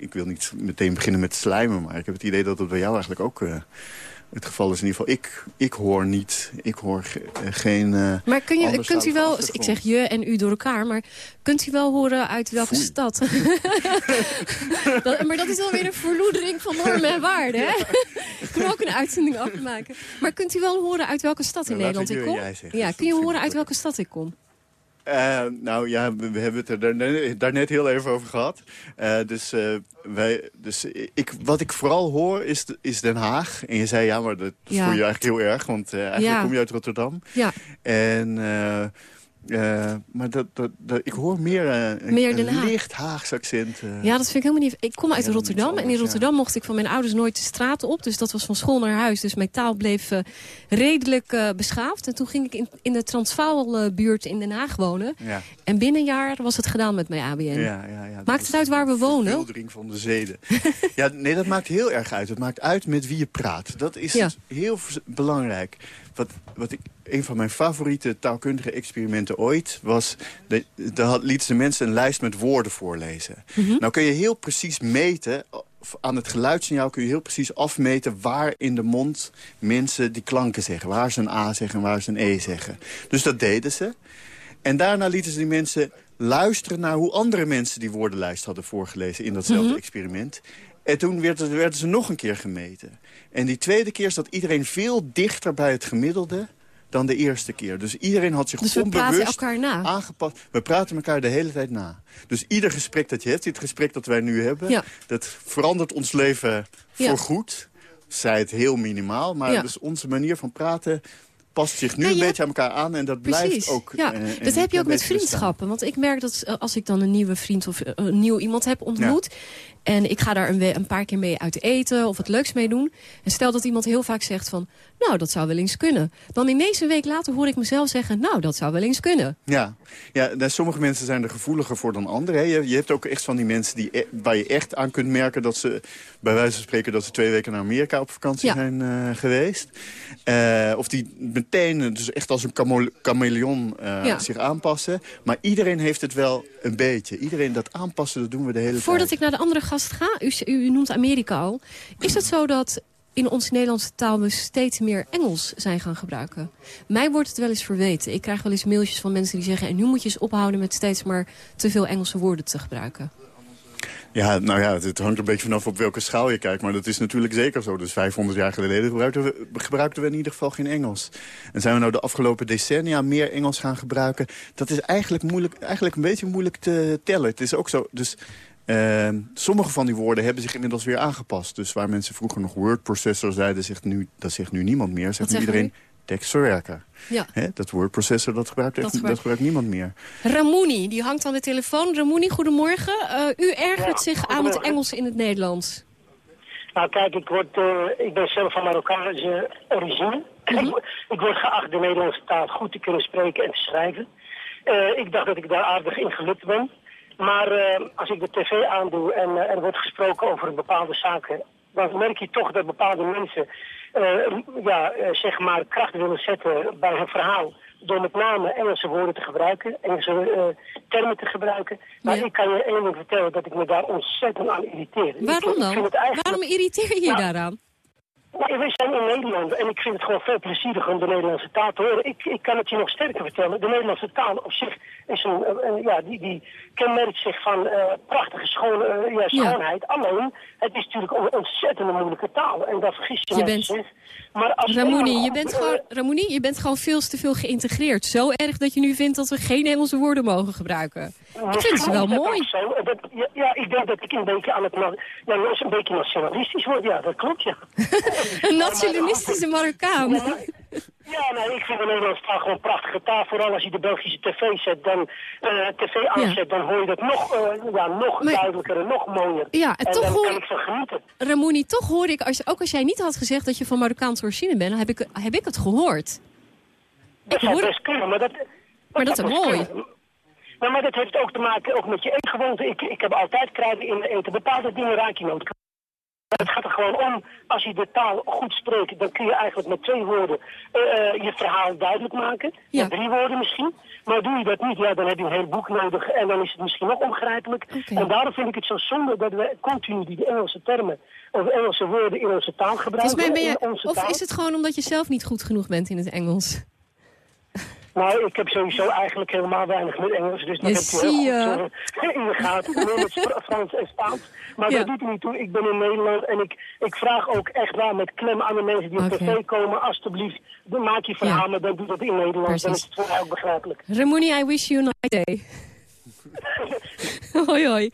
ik wil niet meteen beginnen met slijmen. Maar ik heb het idee dat het bij jou eigenlijk ook het geval is. In ieder geval, ik, ik hoor niet. Ik hoor ge- geen eh, Maar kun je, kunt u wel, ik zeg je en u door elkaar, maar kunt u wel horen uit welke Foei. stad? dat, maar dat is wel weer een verloedering van normen en waarden, hè? Ik kan ook een uitzending afmaken. Maar kunt u wel horen uit welke stad in Nou, Nederland ik kom? Ja, kun je horen uit welke stad ik kom? Eh, nou ja, we, we hebben het er daarnet, daarnet heel even over gehad. Eh, dus eh, wij, dus ik, wat ik vooral hoor is, is Den Haag. En je zei ja, maar dat Ja. voel je eigenlijk heel erg. Want eh, eigenlijk Ja. kom je uit Rotterdam. Ja. En, eh, maar dat, dat, dat, ik hoor meer, eh, een, Meer Den een Haag. licht Haags accent. eh. Ja, dat vind ik helemaal niet... Ik kom uit Rotterdam en in Rotterdam mocht ik van mijn ouders nooit de straat op. Dus dat was van school naar huis. Dus mijn taal bleef redelijk beschaafd. En toen ging ik in, in de Transvaalbuurt in Den Haag wonen. Ja. En binnen een jaar was het gedaan met mijn ABN. Ja, ja, ja, dat Maakt het uit waar we wonen? verwildering van de zeden. ja, nee, dat maakt heel erg uit. Het maakt uit met wie je praat. Dat is Ja. heel belangrijk. Wat, wat ik, een van mijn favoriete taalkundige experimenten ooit was... de- had- lieten ze mensen een lijst met woorden voorlezen. Mhm. Nou kun je heel precies meten... aan het geluidssignaal kun je heel precies afmeten... waar in de mond mensen die klanken zeggen. Waar ze een A zeggen en waar ze een E zeggen. Dus dat deden ze. En daarna lieten ze die mensen luisteren naar hoe andere mensen die woordenlijst hadden voorgelezen in datzelfde Mhm. experiment. En toen werden, werden ze nog een keer gemeten. En die tweede keer zat iedereen veel dichter bij het gemiddelde dan de eerste keer. Dus iedereen had zich Dus we praten onbewust elkaar na. aangepast. We praten elkaar de hele tijd na. Dus ieder gesprek dat je hebt, dit gesprek dat wij nu hebben... Ja. dat verandert ons leven Ja. voorgoed. Zij het heel minimaal, maar Ja. dus onze manier van praten past zich nu Ja, een je beetje aan elkaar aan. En dat blijft ook ja. eh, dat heb je ook met bestaan. vriendschappen. Want ik merk dat eh, als ik dan een nieuwe vriend of eh, een nieuw iemand heb ontmoet... en ik ga daar een, een paar keer mee uit eten of wat leuks mee doen... en stel dat iemand heel vaak zegt van... nou, dat zou wel eens kunnen. Dan ineens een week later hoor ik mezelf zeggen... nou, dat zou wel eens kunnen. Ja, ja nou, sommige mensen zijn er gevoeliger voor dan anderen. Je, je hebt ook echt van die mensen die, e- waar je echt aan kunt merken... dat ze, bij wijze van spreken, dat ze twee weken naar Amerika op vakantie Ja. zijn eh, geweest. Eh, of die meteen, dus echt als een chameleon Ja. zich aanpassen. Maar iedereen heeft het wel een beetje. Iedereen dat aanpassen, dat doen we de hele Voordat tijd. ik naar de andere gast u, noemt Amerika al... is het zo dat in onze Nederlandse taal we steeds meer Engels zijn gaan gebruiken. Mij wordt het wel eens verweten. Ik krijg wel eens mailtjes van mensen die zeggen... en nu moet je eens ophouden met steeds maar te veel Engelse woorden te gebruiken. Ja, nou ja, het hangt een beetje vanaf op welke schaal je kijkt. Maar dat is natuurlijk zeker zo. Dus 500 jaar geleden gebruikten we, we in ieder geval geen Engels. En zijn we nou de afgelopen decennia meer Engels gaan gebruiken? Dat is eigenlijk, moeilijk, eigenlijk een beetje moeilijk te tellen. Het is ook zo... Dus, uh, sommige van die woorden hebben zich inmiddels weer aangepast. Dus waar mensen vroeger nog word processor zeiden, zegt nu, dat zegt nu niemand meer. Zegt nu iedereen tekstverwerker. Ja. Hè, dat wordprocessor, dat gebruikt, echt, dat, dat gebruikt niemand meer. Ramouni, die hangt aan de telefoon. Ramouni, goedemorgen. Uh, u ergert zich aan het Engels in het Nederlands. Nou kijk, ik, word, uh, ik ben zelf van Marokkaanse origine. Mm -hmm. ik word geacht de Nederlandse taal goed te kunnen spreken en te schrijven. Uh, ik dacht dat ik daar aardig in gelukt ben. Maar als ik de tv aandoe en er wordt gesproken over bepaalde zaken... dan merk je toch dat bepaalde mensen uh, ja, zeg maar kracht willen zetten bij hun verhaal. Door met name Engelse woorden te gebruiken, Engelse termen te gebruiken. Maar ja. ik kan je één ding vertellen dat ik me daar ontzettend aan irriteer. Waarom ik, dan? Eigenlijk... Waarom irriteer je je nou, daaraan? Nou, wij zijn in Nederland en ik vind het gewoon veel plezieriger om de Nederlandse taal te horen. Ik, ik kan het je nog sterker vertellen. De Nederlandse taal op zich is een, een ja, die, die kenmerkt zich van uh, prachtige schoon, uh, ja, schoonheid. Ja. Alleen, het is natuurlijk een ontzettend moeilijke taal. En dat vergis je, je bent... zich. Maar als je bent, gewoon, je bent gewoon veel te veel geïntegreerd. Zo erg dat je nu vindt dat we geen Engelse woorden mogen gebruiken. Ik vind het wel mooi. Zo. Dat, ja, ja, ik denk dat ik een beetje aan het ja, een beetje nationalistisch word. Ja, dat klopt, ja. een nationalistische Marokkaan. Ja, nee, ik vind de Nederlandse taal gewoon een prachtige taal. Vooral als je de Belgische tv zet, dan, uh, tv aanzet, ja. dan hoor je dat nog, uh, ja, nog maar, duidelijker en nog mooier. Ja, en, en toch hoor ik van genieten. Ramouni, toch hoor ik, als, ook als jij niet had gezegd dat je van Marokkaanse origine bent, dan heb ik, heb ik het gehoord. Dat zou best kunnen, maar dat... maar dat is mooi. Nou, maar dat heeft ook te maken ook met je eetgewoonte. Ik, ik heb altijd kruiden in eten. Bepaalde dingen raak je nooit. Het gaat er gewoon om, als je de taal goed spreekt, dan kun je eigenlijk met twee woorden uh, uh, je verhaal duidelijk maken. Ja. Met drie woorden misschien. Maar doe je dat niet, ja, dan heb je een heel boek nodig en dan is het misschien nog onbegrijpelijk. Okay. En daarom vind ik het zo zonde dat we continu die Engelse termen of Engelse woorden in onze taal gebruiken. Volgens mij ben je, in onze of taal. is het gewoon omdat je zelf niet goed genoeg bent in het Engels? Nou, ik heb sowieso eigenlijk helemaal weinig met Engels, dus dat je heb je heel goed uh, in de gaten. Alleen met Frans en Spaans. Maar Ja. dat doet er niet toe. Ik ben in Nederland en ik, ik vraag ook echt waar met klem aan de mensen die op tv komen. Alsjeblieft, dan maak je verhaal, maar dan doe dat in Nederland. Dan Precies. is het voor mij ook begrijpelijk. Ramouni, I wish you a nice day. hoi, hoi.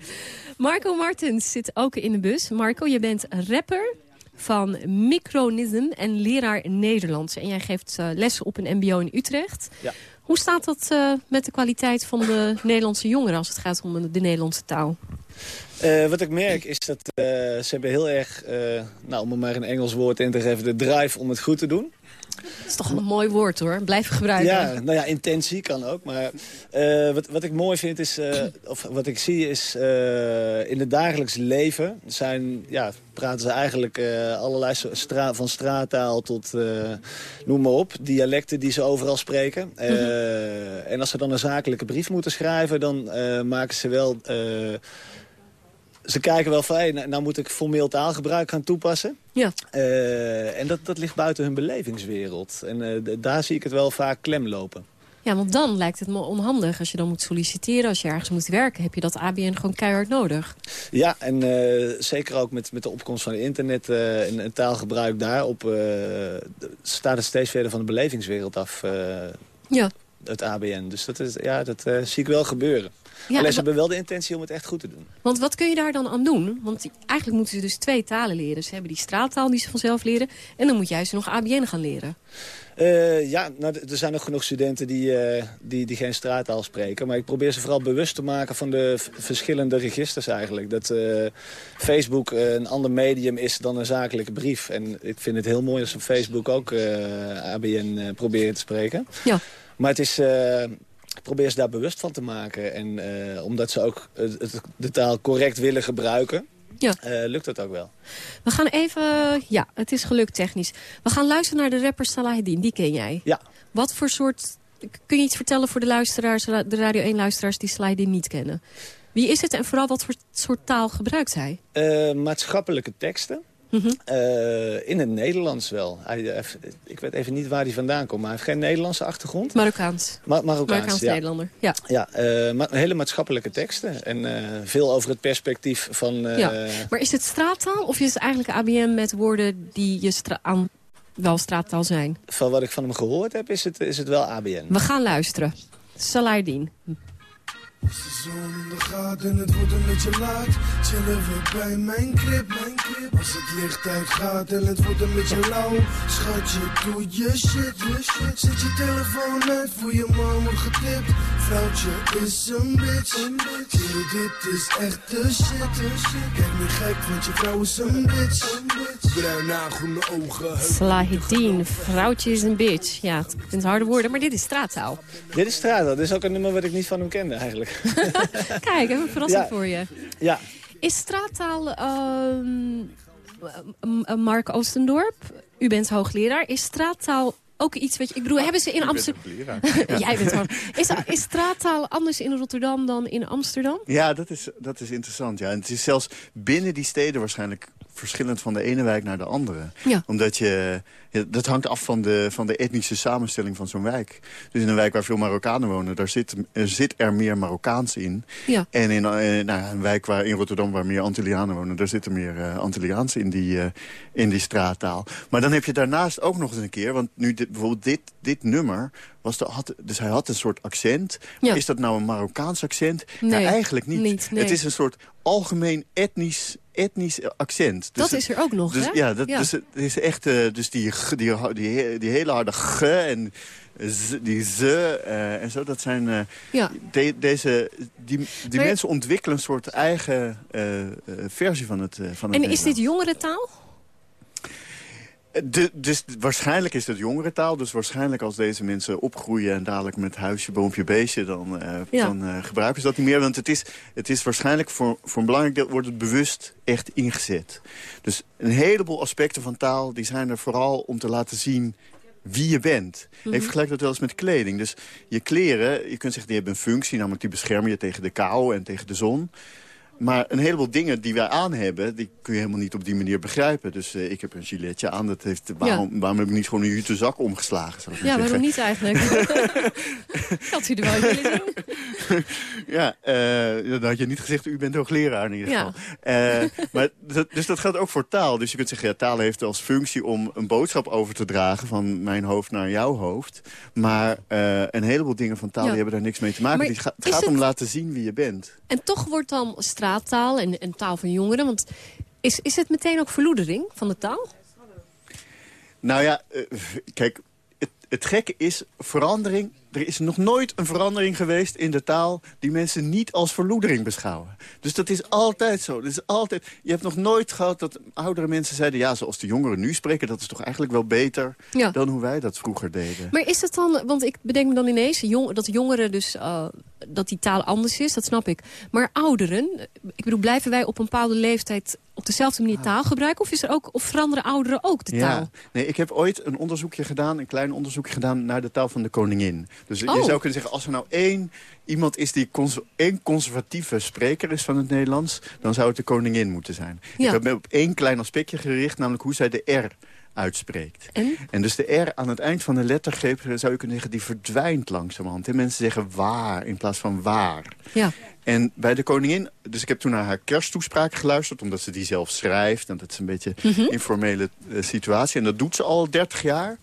Marco Martens zit ook in de bus. Marco, je bent rapper van Micronism en leraar Nederlands. En jij geeft uh, lessen op een mbo in Utrecht. Ja. Hoe staat dat uh, met de kwaliteit van de Nederlandse jongeren... als het gaat om de Nederlandse taal? Uh, wat ik merk is dat uh, ze hebben heel erg, nou, om er maar een Engels woord in te geven, de drive om het goed te doen. Dat is toch een mooi woord hoor, blijf gebruiken. Ja, nou ja, intentie kan ook. Maar wat, wat ik mooi vind is, of wat ik zie is, in het dagelijks leven zijn, ja, praten ze eigenlijk allerlei stra van straattaal tot, noem maar op, dialecten die ze overal spreken. Mm -hmm. En als ze dan een zakelijke brief moeten schrijven, dan maken ze wel ze kijken wel van, nou, moet ik formeel taalgebruik gaan toepassen. Ja. Uh, en dat, dat ligt buiten hun belevingswereld. En uh, daar zie ik het wel vaak klem lopen. Ja, want dan lijkt het me onhandig. Als je dan moet solliciteren, als je ergens moet werken... heb je dat ABN gewoon keihard nodig. Ja, en uh, zeker ook met, met de opkomst van internet en, en, taalgebruik daarop... staat het steeds verder van de belevingswereld af, ja. het ABN. Dus dat, is, ja, dat zie ik wel gebeuren. Ja, Alleen ze hebben wel de intentie om het echt goed te doen. Want wat kun je daar dan aan doen? Want eigenlijk moeten ze dus twee talen leren. Ze hebben die straaltaal die ze vanzelf leren. En dan moet jij ze nog ABN gaan leren. Uh, ja, nou, er zijn nog genoeg studenten die, uh, die, die geen straattaal spreken. Maar ik probeer ze vooral bewust te maken van de verschillende registers eigenlijk. Dat uh, Facebook een ander medium is dan een zakelijke brief. En ik vind het heel mooi als op Facebook ook ABN proberen te spreken. Ja. Maar het is probeer ze daar bewust van te maken. En uh, omdat ze ook het, de taal correct willen gebruiken, ja. uh, lukt dat ook wel. We gaan even... Ja, het is gelukt technisch. We gaan luisteren naar de rapper Salahedin. Die ken jij. Ja. Wat voor soort... Kun je iets vertellen voor de luisteraars, de Radio 1-luisteraars die Salahedin niet kennen? Wie is het en vooral wat voor soort taal gebruikt hij? Uh, maatschappelijke teksten. Eh, in het Nederlands wel. Hij, heeft- ik weet even niet waar hij vandaan komt, maar hij heeft geen Nederlandse achtergrond. Marokkaans. Ma Marokkaans, Marokkaans ja. Nederlander. Ja. Ja, eh, ma hele maatschappelijke teksten. En eh, veel over het perspectief van... ja. Maar is het straattaal of is het eigenlijk ABM met woorden die je aan wel straattaal zijn? Van wat ik van hem gehoord heb, is het, is het wel ABN. We gaan luisteren. Saladin. Zon in de gaten, het wordt een beetje laat. Chillen we bij mijn crib, mijn crib. Als het licht uitgaat en het wordt een beetje lauw. Schatje, doe je shit, je shit. Zet je telefoon uit, voor je man wordt getipt. Vrouwtje is een bitch, een bitch. Yo, dit is echt de shit, de shit. Kijk niet gek, want je vrouw is een bitch, een bitch. Bruin haar, groene ogen. Salahidin, vrouwtje is een bitch. Ja, het zijn harde woorden, maar dit is straattaal. Dit is Strata, dit is ook een nummer wat ik niet van hem kende eigenlijk. Kijk, even een verrassing Ja. voor je. Ja, Is straattaal... ehm, Mark Oostendorp, u bent hoogleraar. Is straattaal ook iets wat je... Ik bedoel, hebben ze in Amsterdam... Jij bent. Is, is straattaal anders in Rotterdam dan in Amsterdam? Ja, dat is, dat is interessant. Ja. En het is zelfs binnen die steden waarschijnlijk verschillend van de ene wijk naar de andere. Ja. Omdat je, dat hangt af van de, van de etnische samenstelling van zo'n wijk. Dus in een wijk waar veel Marokkanen wonen, daar zit, er zit er meer Marokkaans in. Ja. En in eh, nou, ja, een wijk waar, in Rotterdam waar meer Antillianen wonen, daar zit er meer eh Antilliaans in die, eh, in die straattaal. Maar dan heb je daarnaast ook nog eens een keer, want nu dit, bijvoorbeeld dit, dit nummer, was de, had, dus hij had een soort accent. Ja. Is dat nou een Marokkaans accent? Nee, ja, eigenlijk niet. niet, nee. Het is een soort algemeen etnisch, etnisch accent. Dat is er ook nog, dus, hè? Ja, dat, Ja. Dus het is echt eh, dus die, die, die, die hele harde g en z, die ze eh, en zo. Dat zijn eh, Ja. de- deze, die, die Maar- mensen ontwikkelen een soort eigen versie van het, van het En is dit jongere taal? De, dus waarschijnlijk is het jongerentaal. Dus waarschijnlijk als deze mensen opgroeien... en dadelijk met huisje, boompje, beestje... dan, eh, Ja. dan eh, gebruiken ze dat niet meer. Want het is, het is waarschijnlijk voor, voor een belangrijk deel... wordt het bewust echt ingezet. Dus een heleboel aspecten van taal... die zijn er vooral om te laten zien wie je bent. Mhm. Ik vergelijk dat wel eens met kleding. Dus je kleren, je kunt zeggen, die hebben een functie... namelijk die beschermen je tegen de kou en tegen de zon... Maar een heleboel dingen die wij aan hebben, die kun je helemaal niet op die manier begrijpen. Dus eh, ik heb een giletje aan. Dat heeft, waarom, waarom heb ik niet gewoon een jute zak omgeslagen? Zou ik maar Ja, waarom niet eigenlijk? had u er wel willen. Ja, eh, dan had je niet gezegd, u bent hoogleraar in ieder Ja. geval. Eh, maar dat, dus dat geldt ook voor taal. Dus je kunt zeggen, ja, taal heeft als functie om een boodschap over te dragen... van mijn hoofd naar jouw hoofd. Maar een heleboel dingen van taal Ja. die hebben daar niks mee te maken. Maar Die ga- het gaat het- om laten zien wie je bent. En toch wordt dan straattaal en, en taal van jongeren... want is, is het meteen ook verloedering van de taal? Nou ja, eh, kijk, het, het gekke is verandering. Er is nog nooit een verandering geweest in de taal... die mensen niet als verloedering beschouwen. Dus dat is altijd zo. Dat is altijd, je hebt nog nooit gehad dat oudere mensen zeiden... ja, zoals de jongeren nu spreken, dat is toch eigenlijk wel beter... Ja. dan hoe wij dat vroeger deden. Maar is het dan, want ik bedenk me dan ineens... Jong, dat jongeren dus, eh, dat die taal anders is, dat snap ik. Maar ouderen, ik bedoel, blijven wij op een bepaalde leeftijd... op dezelfde manier taal gebruiken? Of, is er ook, of veranderen ouderen ook de taal? Ja, nee, ik heb ooit een onderzoekje gedaan, een klein onderzoekje gedaan naar de taal van de koningin. Dus je Oh. zou kunnen zeggen, als er nou één iemand is die cons één conservatieve spreker is van het Nederlands, dan zou het de koningin moeten zijn. Ja. Ik heb me op één klein aspectje gericht, namelijk hoe zij de R uitspreekt. En? dus de R aan het eind van de lettergreep zou je kunnen zeggen, die verdwijnt langzamerhand. En mensen zeggen waar in plaats van waar. Ja. En bij de koningin, dus ik heb toen naar haar kersttoespraak geluisterd... omdat ze die zelf schrijft. En dat is een beetje Mhm. een informele eh, situatie. En dat doet ze al 30 jaar.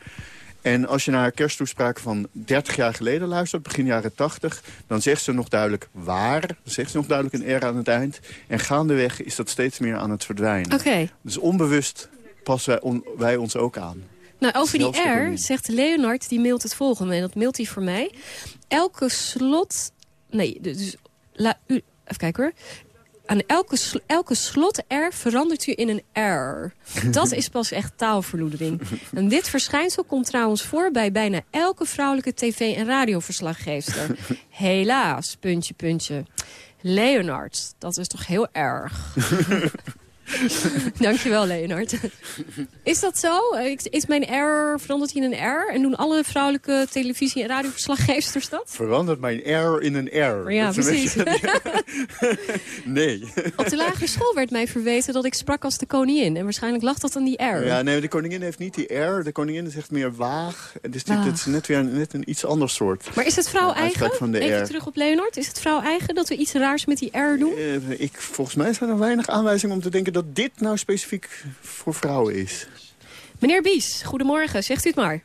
En als je naar haar kersttoespraak van 30 jaar geleden luistert... begin jaren 80, dan zegt ze nog duidelijk waar. Dan zegt ze nog duidelijk een R aan het eind. En gaandeweg is dat steeds meer aan het verdwijnen. Oké. Dus onbewust passen wij, on- wij ons ook aan. Nou, over die R zegt Leonard, die mailt het volgende. En dat mailt hij voor mij. Elke slot... Nee, dus... La, u, even kijken hoor. Aan elke, sl- elke slot R verandert u in een R. Dat is pas echt taalverloedering. En dit verschijnsel komt trouwens voor bij bijna elke vrouwelijke tv- en radioverslaggeefster. Helaas, puntje, puntje. Leonard, dat is toch heel erg. Dankjewel, Leonard. Is dat zo? Is mijn R veranderd in een R? En doen alle vrouwelijke televisie- en radioverslaggeefsters dat? Verandert mijn R in een R. Ja, Dat precies. nee. Op de lagere school werd mij verweten dat ik sprak als de koningin. En waarschijnlijk lag dat aan die R. Ja, nee, de koningin heeft niet die R. De koningin is echt meer waag. Is, dit, is net weer een, net een iets ander soort. Maar is het vrouw uitspraak eigen? van de Even R. terug op Leonard. Is het vrouw eigen dat we iets raars met die R doen? Eh, ik, volgens mij zijn er weinig aanwijzingen om te denken dat dit nou specifiek voor vrouwen is. Meneer Bies, goedemorgen. Zegt u het maar.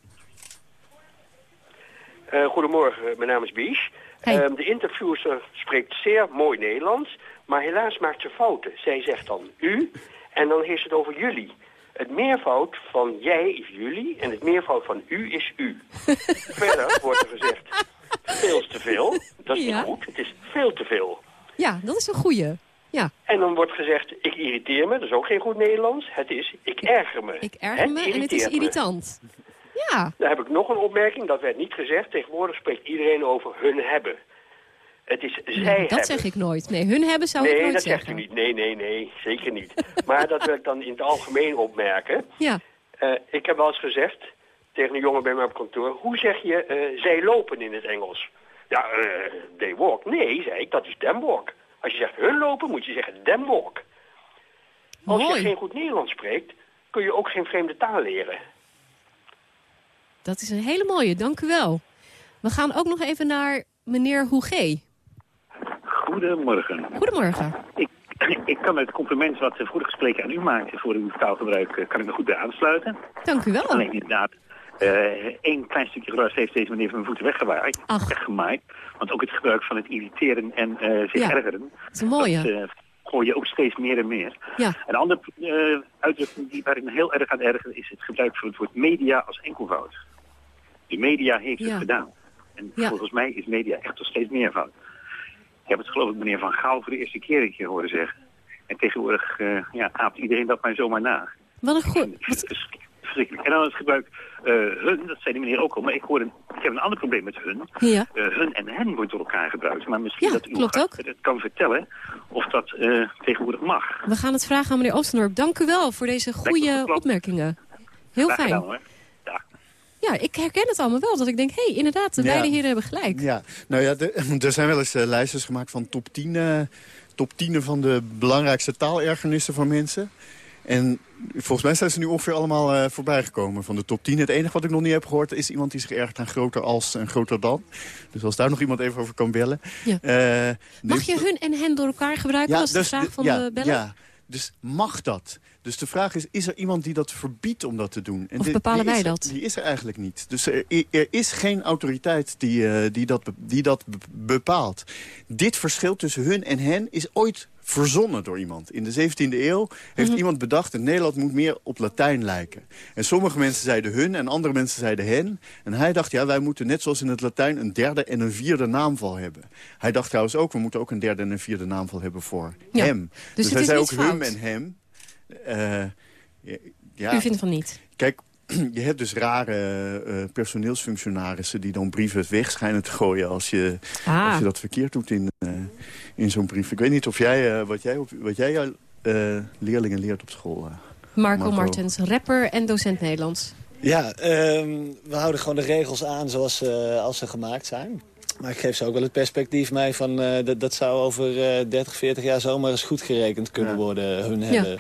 Eh, goedemorgen, mijn naam is Bies. Ehm, de interviewster spreekt zeer mooi Nederlands, maar helaas maakt ze fouten. Zij zegt dan u en dan heeft ze het over jullie. Het meervoud van jij is jullie en het meervoud van u is u. Verder wordt er gezegd veel te veel. Dat is Ja. niet goed, het is veel te veel. Ja, dat is een goeie. Ja. En dan wordt gezegd, ik irriteer me, dat is ook geen goed Nederlands. Het is, ik erger me. Ik erger me en het is me. irritant. Ja. Dan heb ik nog een opmerking, dat werd niet gezegd. Tegenwoordig spreekt iedereen over hun hebben. Het is zij Nee, hebben. dat zeg ik nooit. Nee, hun hebben zou nee, ik nooit dat zeggen. zegt u niet. Nee, nee, nee, zeker niet. maar dat wil ik dan in het algemeen opmerken. Ja. Eh, ik heb wel eens gezegd tegen een jongen bij mij op kantoor... hoe zeg je eh, zij lopen in het Engels? Ja, eh they walk. Nee, zei ik, dat is them walk. Als je zegt hun lopen, moet je zeggen them walk. Als Mooi. je geen goed Nederlands spreekt, kun je ook geen vreemde taal leren. Dat is een hele mooie, dank u wel. We gaan ook nog even naar meneer Hoegé. Goedemorgen. Goedemorgen. Ik, ik kan het compliment wat de vorige spreker aan u maakte voor uw taalgebruik, eh, kan ik me goed bij aansluiten. Dank u wel. Alleen inderdaad, eh, één klein stukje gras heeft deze meneer van mijn voeten weggewaaid. Weggemaaid. Want ook het gebruik van het irriteren en eh, zich Ja, ergeren. dat is een mooie. Dat eh, gooi je ook steeds meer en meer. Ja. Een andere eh, uitdrukking die, waar ik me heel erg aan erger is het gebruik van het woord media als enkelvoud. De media heeft Ja. het gedaan. En Ja. volgens mij is media echt nog steeds meervoud. Ik heb het geloof ik meneer Van Gaal voor de eerste keer een keer horen zeggen. En tegenwoordig eh, ja, aapt iedereen dat maar zomaar na. Wat een goed... Verschrikkelijk. En dan het gebruik eh, hun, dat zei die meneer ook al, maar ik, hoor een, ik heb een ander probleem met hun. Ja. Eh, hun en hen wordt door elkaar gebruikt. Maar misschien dat u klopt ook. het kan vertellen of dat eh, tegenwoordig mag. We gaan het vragen aan meneer Oostendorp. Dank u wel voor deze goede opmerkingen. Heel Graag fijn. gedaan. Ja, ik herken het allemaal wel. Dat ik denk, hé, hey, inderdaad, de Ja. beide heren hebben gelijk. Ja, nou ja, de- er zijn wel eens eh, lijstjes gemaakt van top 10, eh, top 10 van de belangrijkste taalergernissen van mensen. En volgens mij zijn ze nu ongeveer allemaal eh voorbijgekomen van de top 10. Het enige wat ik nog niet heb gehoord is iemand die zich ergert aan groter als en groter dan. Dus als daar nog iemand even over kan bellen. Ja. Eh, Mag je hun en hen door elkaar gebruiken? Ja, is de dus vraag van ja, de beller. Ja, dus mag dat? Dus de vraag is, is er iemand die dat verbiedt om dat te doen? En Of bepalen wij er- dat? Die is er eigenlijk niet. Dus er, er is geen autoriteit die, eh, die dat, die dat be- bepaalt. Dit verschil tussen hun en hen is ooit verzonnen door iemand. In de 17e eeuw heeft Mhm. iemand bedacht... dat Nederland moet meer op Latijn lijken. En sommige mensen zeiden hun en andere mensen zeiden hen. En hij dacht, ja, wij moeten net zoals in het Latijn... een derde en een vierde naamval hebben. Hij dacht trouwens ook, we moeten ook een derde en een vierde naamval hebben voor Ja. hem. Dus Dus, hij zei ook hem en hem. Eh, ja, U vindt van niet? Kijk, je hebt dus rare eh, personeelsfunctionarissen... die dan brieven weg schijnen te gooien als je, Ah. als je dat verkeerd doet in, eh, in zo'n brief. Ik weet niet of jij, eh, wat jij, op, wat jij jouw eh, leerlingen leert op school. Marco, Marco. Martens, rapper en docent Nederlands. Ja, ehm, we houden gewoon de regels aan zoals ze, als ze gemaakt zijn. Maar ik geef ze ook wel het perspectief mee van... eh, dat, dat zou over eh 30, 40 jaar zomaar eens goed gerekend kunnen worden, hun Ja. hebben.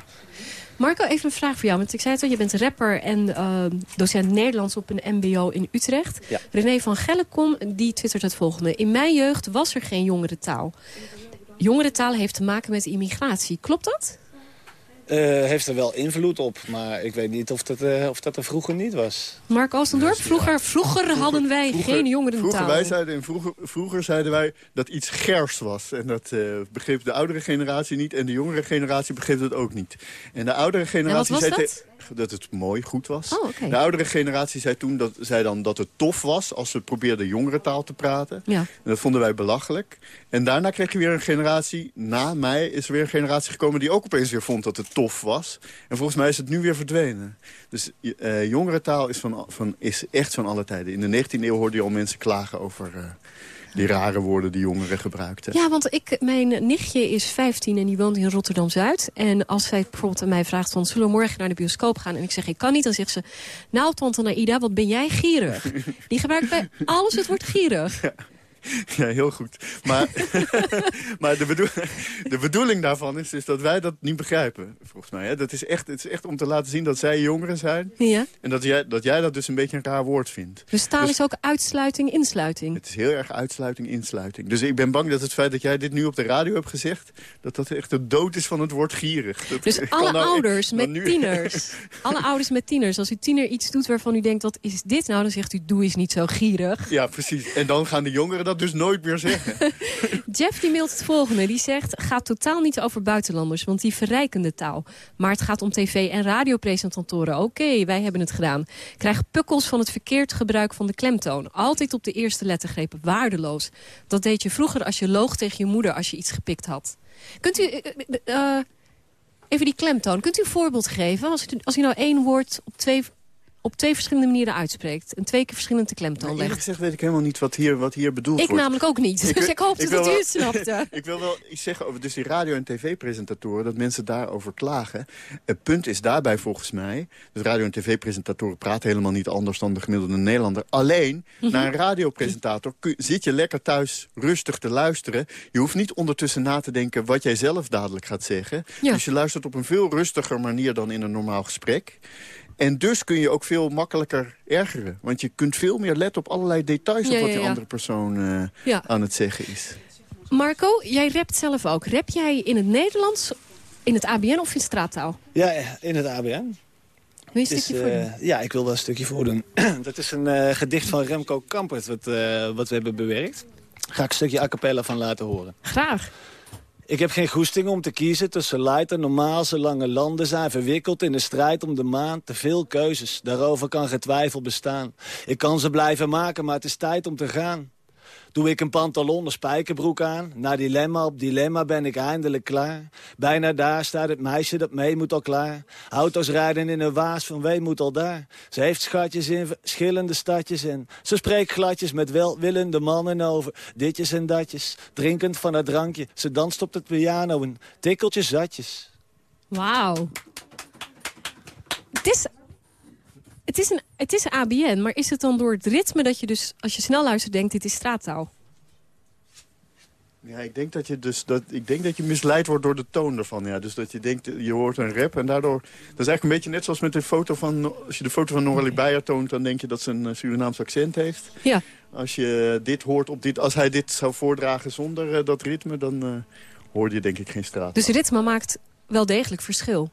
Marco, even een vraag voor jou. Want ik zei het al, je bent rapper en eh, docent Nederlands op een mbo in Utrecht. Ja. René van Gellekom, die twittert het volgende. In mijn jeugd was er geen jongerentaal. Jongerentaal heeft te maken met immigratie. Klopt dat? Eh, heeft er wel invloed op, maar ik weet niet of dat, eh, of dat er vroeger niet was. Mark Oostendorp, vroeger, vroeger hadden wij geen jongerentaal. Vroeger, wij zeiden, en vroeger, vroeger zeiden wij dat iets gers was. En dat eh, begreep de oudere generatie niet. En de jongere generatie begreep dat ook niet. En de oudere generatie zei te- dat het mooi, goed was. Oh. De oudere generatie zei toen dat, zei dan dat het tof was... als ze probeerden jongerentaal te praten. Ja. En dat vonden wij belachelijk. En daarna kreeg je weer een generatie... Na mij is er weer een generatie gekomen die ook opeens weer vond dat het tof was. En volgens mij is het nu weer verdwenen. Dus eh jongerentaal is, van, van, is echt van alle tijden. In de 19e eeuw hoorde je al mensen klagen over... eh, die rare woorden die jongeren gebruikten. Ja, want ik, mijn nichtje is 15 en die woont in Rotterdam-Zuid. En als zij bijvoorbeeld aan mij vraagt van... zullen we morgen naar de bioscoop gaan? En ik zeg, ik kan niet. Dan zegt ze, nou, tante Naida, wat ben jij gierig. Die gebruikt bij alles het woord gierig. Ja, heel goed. Maar, maar de, bedoel, de bedoeling daarvan is, is dat wij dat niet begrijpen, volgens mij. Hè? Dat is echt, het is echt om te laten zien dat zij jongeren zijn. Ja. En dat jij, dat jij dat dus een beetje een raar woord vindt. Dus taal is ook uitsluiting, insluiting. Het is heel erg uitsluiting, insluiting. Dus ik ben bang dat het feit dat jij dit nu op de radio hebt gezegd... dat dat echt de dood is van het woord gierig. Dat Dus alle nou- ouders met nu- tieners. alle ouders met tieners. Als uw tiener iets doet waarvan u denkt, wat is dit nou? Dan zegt u, doe eens niet zo gierig. Ja, precies. En dan gaan de jongeren dat dus nooit meer zeggen. Jeff die mailt het volgende. Die zegt, gaat totaal niet over buitenlanders, want die verrijken de taal. Maar het gaat om tv- en radiopresentatoren. Oké, wij hebben het gedaan. Krijg pukkels van het verkeerd gebruik van de klemtoon. Altijd op de eerste lettergrepen, waardeloos. Dat deed je vroeger als je loog tegen je moeder als je iets gepikt had. Kunt u... eh, even die klemtoon. Kunt u een voorbeeld geven? Als u, als u nou één woord op twee, op twee verschillende manieren uitspreekt... en twee keer verschillende klemtoon Eerlijk legt. gezegd weet ik helemaal niet wat hier, wat hier bedoeld Ik wordt. namelijk ook niet. Dus ik wil dat u het snapte. ik wil wel iets zeggen over dus die radio- en tv-presentatoren... dat mensen daarover klagen. Het punt is daarbij volgens mij... dus radio- en tv-presentatoren praten helemaal niet anders... dan de gemiddelde Nederlander. Alleen, Mhm. naar een radiopresentator kun- zit je lekker thuis rustig te luisteren. Je hoeft niet ondertussen na te denken... wat jij zelf dadelijk gaat zeggen. Ja. Dus je luistert op een veel rustiger manier dan in een normaal gesprek. En dus kun je ook veel makkelijker ergeren. Want je kunt veel meer letten op allerlei details... Ja, op wat die ja. andere persoon eh, Ja. aan het zeggen is. Marco, jij rapt zelf ook. Rap jij in het Nederlands, in het ABN of in straattaal? Ja, in het ABN. Wil je een stukje is, voor eh, ja, ik wil wel een stukje voordoen. dat is een eh, gedicht van Remco Kampert wat, eh, wat we hebben bewerkt. Ga ik een stukje a cappella van laten horen. Graag. Ik heb geen goesting om te kiezen tussen light en normaal. Zolang landen zijn verwikkeld in de strijd om de maan. Te veel keuzes, daarover kan geen twijfel bestaan. Ik kan ze blijven maken, maar het is tijd om te gaan. Doe ik een pantalon of spijkerbroek aan. Na dilemma op dilemma ben ik eindelijk klaar. Bijna daar staat het meisje dat mee moet al klaar. Auto's rijden in een waas van weemoed al daar. Ze heeft schatjes in verschillende stadjes en ze spreekt gladjes met welwillende mannen over ditjes en datjes. Drinkend van haar drankje, ze danst op het piano en tikkeltjes zatjes. Wauw. Het is, het, is een, het is een ABN, maar is het dan door het ritme dat je dus, als je snel luistert, denkt dit is straattaal? Ja, ik denk dat je dus dat ik denk dat je misleid wordt door de toon ervan. Ja. Dus dat je denkt, je hoort een rap en daardoor... Dat is eigenlijk een beetje net zoals met de foto van... Als je de foto van Noralie Beyer toont, dan denk je dat ze een eh, Surinaams accent heeft. Ja. Als je dit hoort op dit... Als hij dit zou voordragen zonder eh, dat ritme, dan eh hoor je denk ik geen straat. Dus ritme maakt wel degelijk verschil.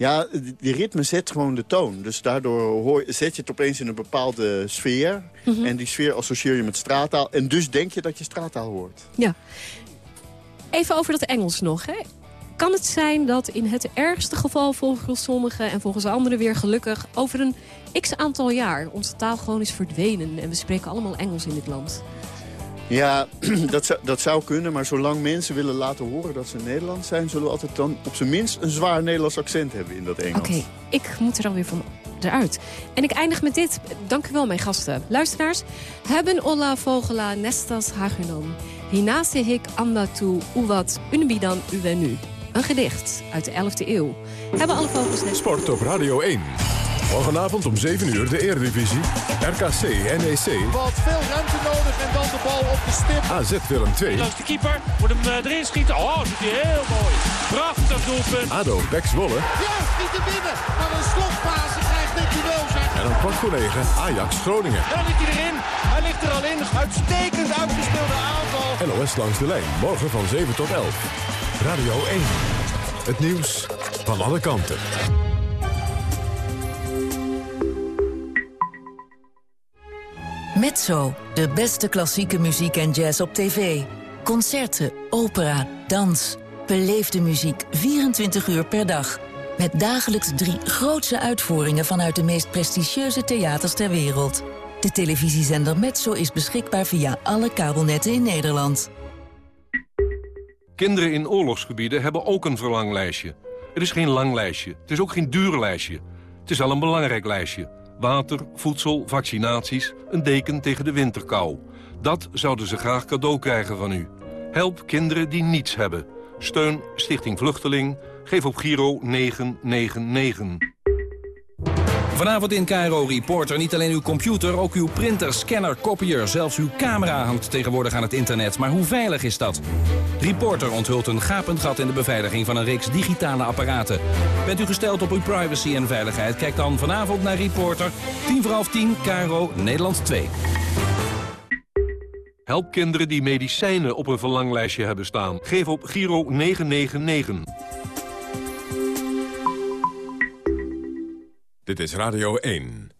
Ja, die, ritme zet gewoon de toon. Dus daardoor hoor, zet je het opeens in een bepaalde sfeer. Mhm. En die sfeer associeer je met straattaal. En dus denk je dat je straattaal hoort. Ja. Even over dat Engels nog. Hè. Kan het zijn dat in het ergste geval volgens sommigen en volgens anderen weer gelukkig... over een x-aantal jaar onze taal gewoon is verdwenen... en we spreken allemaal Engels in dit land? Ja, dat zou, dat zou kunnen, maar zolang mensen willen laten horen dat ze Nederlands zijn... zullen we altijd dan op zijn minst een zwaar Nederlands accent hebben in dat Engels. Oké, ik moet er alweer van eruit. En ik eindig met dit. Dank u wel, mijn gasten. Luisteraars, hebben olla vogela nestas hagunon. Hinase hik andatu uwat unbidan uwenu. Een gedicht uit de 11e eeuw. Hebben alle vogels net... Sport op Radio 1. Morgenavond om 7 uur de Eredivisie. RKC NEC. Wat veel ruimte nodig en dan de bal op de stip. AZ Willem 2. Langs de keeper, moet hem eh, erin schieten. Oh, dat doet hij heel mooi. Prachtig doelpunt. ADO Bex Zwolle. Ja, niet te binnen. Maar een slotfase krijgt Nicky Rosa. En om kwart voor 9 Ajax Groningen. En dan ligt hij erin. Hij ligt er al in. Uitstekend uitgespeelde aanval. NOS langs de lijn. Morgen van 7 tot 11. Radio 1. Het nieuws van alle kanten. Mezzo, de beste klassieke muziek en jazz op tv. Concerten, opera, dans. Beleefde muziek 24 uur per dag. Met dagelijks drie grootse uitvoeringen vanuit de meest prestigieuze theaters ter wereld. De televisiezender Mezzo is beschikbaar via alle kabelnetten in Nederland. Kinderen in oorlogsgebieden hebben ook een verlanglijstje. Het is geen lang lijstje, het is ook geen duur lijstje. Het is al een belangrijk lijstje. Water, voedsel, vaccinaties, een deken tegen de winterkou. Dat zouden ze graag cadeau krijgen van u. Help kinderen die niets hebben. Steun Stichting Vluchteling. Geef op Giro 999. Vanavond in Cairo Reporter niet alleen uw computer, ook uw printer, scanner, kopier, zelfs uw camera hangt tegenwoordig aan het internet. Maar hoe veilig is dat? Reporter onthult een gapend gat in de beveiliging van een reeks digitale apparaten. Bent u gesteld op uw privacy en veiligheid? Kijk dan vanavond naar Reporter, 10 voor half 10, Cairo, Nederland 2. Help kinderen die medicijnen op een verlanglijstje hebben staan. Geef op Giro 999. Dit is Radio 1.